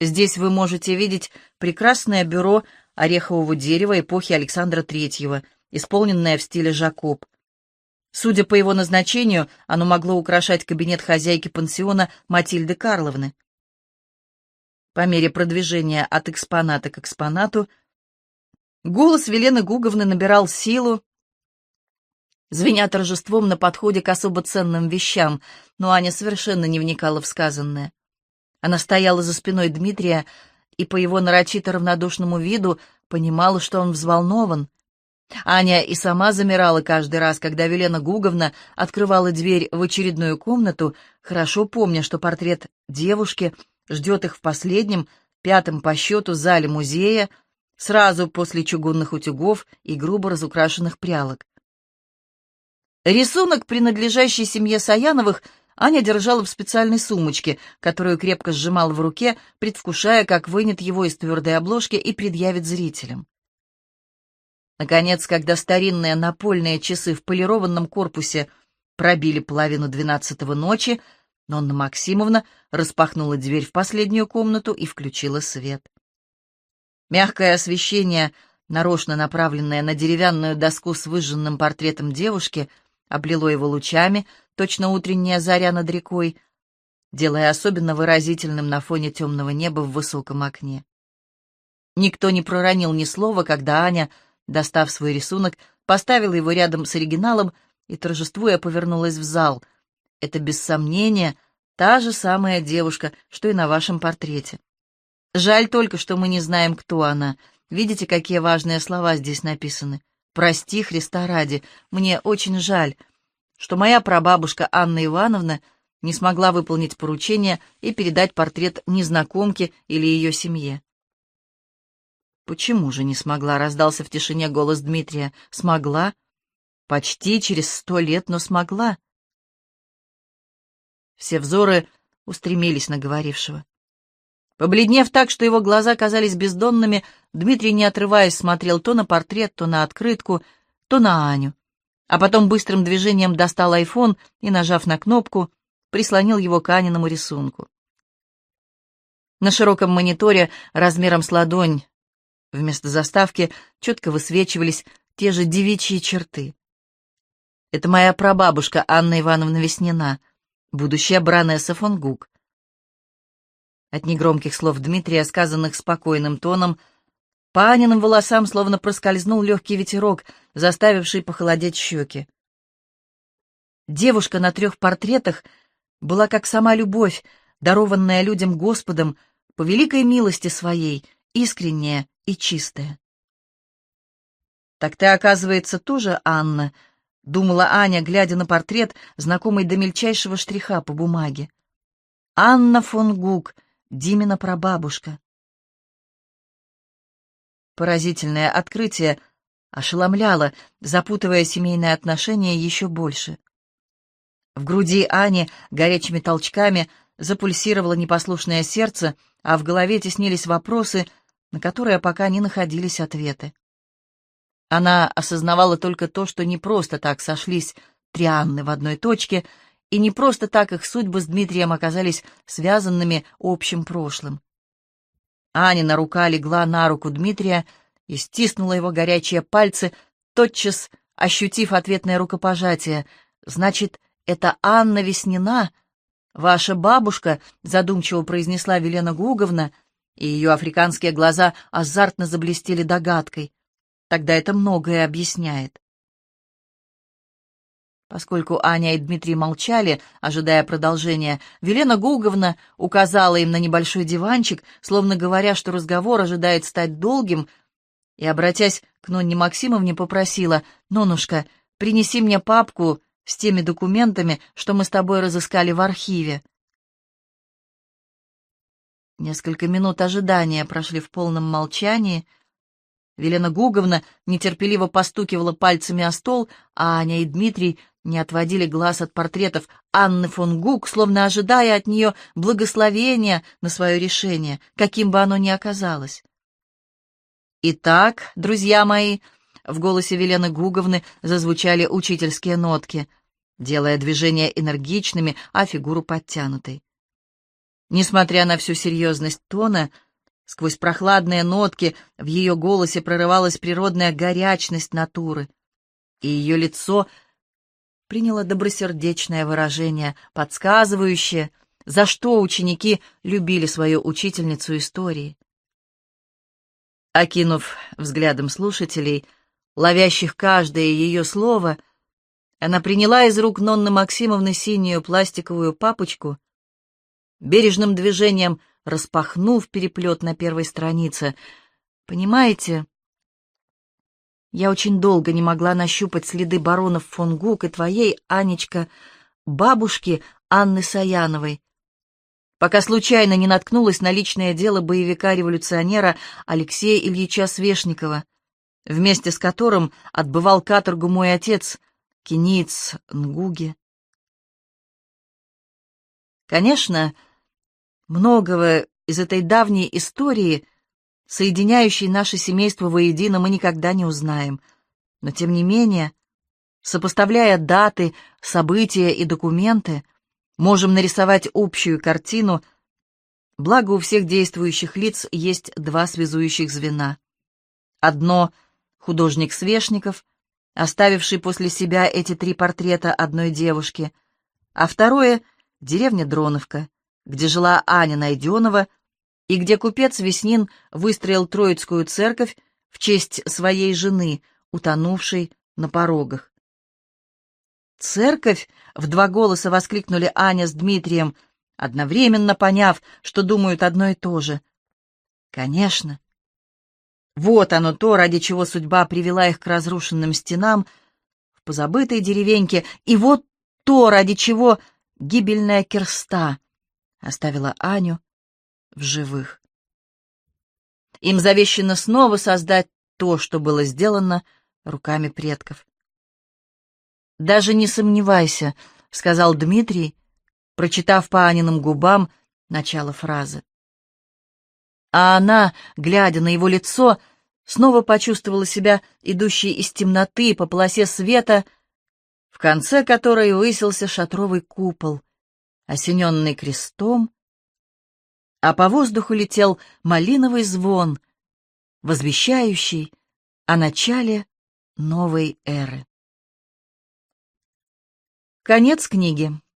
[SPEAKER 1] Здесь вы можете видеть прекрасное бюро орехового дерева эпохи Александра Третьего, исполненное в стиле Жакоб. Судя по его назначению, оно могло украшать кабинет хозяйки пансиона Матильды Карловны. По мере продвижения от экспоната к экспонату голос Велены Гуговны набирал силу, звеня торжеством на подходе к особо ценным вещам, но Аня совершенно не вникала в сказанное. Она стояла за спиной Дмитрия и по его нарочито равнодушному виду понимала, что он взволнован, Аня и сама замирала каждый раз, когда Велена Гуговна открывала дверь в очередную комнату, хорошо помня, что портрет девушки ждет их в последнем, пятом по счету зале музея, сразу после чугунных утюгов и грубо разукрашенных прялок. Рисунок, принадлежащий семье Саяновых, Аня держала в специальной сумочке, которую крепко сжимала в руке, предвкушая, как вынет его из твердой обложки и предъявит зрителям. Наконец, когда старинные напольные часы в полированном корпусе пробили половину двенадцатого ночи, Нонна Максимовна распахнула дверь в последнюю комнату и включила свет. Мягкое освещение, нарочно направленное на деревянную доску с выжженным портретом девушки, облило его лучами, точно утренняя заря над рекой, делая особенно выразительным на фоне темного неба в высоком окне. Никто не проронил ни слова, когда Аня Достав свой рисунок, поставила его рядом с оригиналом и, торжествуя, повернулась в зал. Это, без сомнения, та же самая девушка, что и на вашем портрете. Жаль только, что мы не знаем, кто она. Видите, какие важные слова здесь написаны? «Прости, Христа ради, мне очень жаль, что моя прабабушка Анна Ивановна не смогла выполнить поручение и передать портрет незнакомке или ее семье. «Почему же не смогла?» — раздался в тишине голос Дмитрия. «Смогла? Почти через сто лет, но смогла». Все взоры устремились на говорившего. Побледнев так, что его глаза казались бездонными, Дмитрий, не отрываясь, смотрел то на портрет, то на открытку, то на Аню. А потом быстрым движением достал айфон и, нажав на кнопку, прислонил его к Аниному рисунку. На широком мониторе размером с ладонь Вместо заставки четко высвечивались те же девичьи черты. Это моя прабабушка Анна Ивановна Веснина, будущая баронесса фон Гук. От негромких слов Дмитрия, сказанных спокойным тоном, по Аниным волосам словно проскользнул легкий ветерок, заставивший похолодеть щеки. Девушка на трех портретах была как сама любовь, дарованная людям Господом по великой милости своей, искренняя и чистая. «Так ты, оказывается, тоже Анна», — думала Аня, глядя на портрет, знакомый до мельчайшего штриха по бумаге. «Анна фон Гук, Димина прабабушка». Поразительное открытие ошеломляло, запутывая семейные отношения еще больше. В груди Ани горячими толчками запульсировало непослушное сердце, а в голове теснились вопросы — на которые пока не находились ответы. Она осознавала только то, что не просто так сошлись три Анны в одной точке, и не просто так их судьбы с Дмитрием оказались связанными общим прошлым. Анина рука легла на руку Дмитрия и стиснула его горячие пальцы, тотчас ощутив ответное рукопожатие. «Значит, это Анна Веснина, ваша бабушка», — задумчиво произнесла Велена Гуговна, и ее африканские глаза азартно заблестели догадкой. Тогда это многое объясняет. Поскольку Аня и Дмитрий молчали, ожидая продолжения, Велена Гуговна указала им на небольшой диванчик, словно говоря, что разговор ожидает стать долгим, и, обратясь к Нонне Максимовне, попросила, «Нонушка, принеси мне папку с теми документами, что мы с тобой разыскали в архиве». Несколько минут ожидания прошли в полном молчании. Велена Гуговна нетерпеливо постукивала пальцами о стол, а Аня и Дмитрий не отводили глаз от портретов Анны фон Гук, словно ожидая от нее благословения на свое решение, каким бы оно ни оказалось. «Итак, друзья мои», — в голосе Велены Гуговны зазвучали учительские нотки, делая движения энергичными, а фигуру подтянутой. Несмотря на всю серьезность тона, сквозь прохладные нотки в ее голосе прорывалась природная горячность натуры, и ее лицо приняло добросердечное выражение, подсказывающее, за что ученики любили свою учительницу истории. Окинув взглядом слушателей, ловящих каждое ее слово, она приняла из рук Нонны Максимовны синюю пластиковую папочку, бережным движением распахнув переплет на первой странице. «Понимаете, я очень долго не могла нащупать следы баронов фон Гук и твоей, Анечка, бабушки Анны Саяновой, пока случайно не наткнулась на личное дело боевика-революционера Алексея Ильича Свешникова, вместе с которым отбывал каторгу мой отец, кениец Нгуги. Конечно, многого из этой давней истории, соединяющей наше семейство воедино, мы никогда не узнаем, но тем не менее, сопоставляя даты, события и документы, Можем нарисовать общую картину, благо у всех действующих лиц есть два связующих звена. Одно — художник Свешников, оставивший после себя эти три портрета одной девушки, а второе — деревня Дроновка, где жила Аня Найденова и где купец Веснин выстроил Троицкую церковь в честь своей жены, утонувшей на порогах. «Церковь!» — в два голоса воскликнули Аня с Дмитрием, одновременно поняв, что думают одно и то же. «Конечно!» Вот оно то, ради чего судьба привела их к разрушенным стенам в позабытой деревеньке, и вот то, ради чего гибельная керста оставила Аню в живых. Им завещено снова создать то, что было сделано руками предков. «Даже не сомневайся», — сказал Дмитрий, прочитав по Аниным губам начало фразы. А она, глядя на его лицо, снова почувствовала себя идущей из темноты по полосе света, в конце которой высился шатровый купол, осененный крестом, а по воздуху летел малиновый звон, возвещающий о начале новой эры. Конец книги.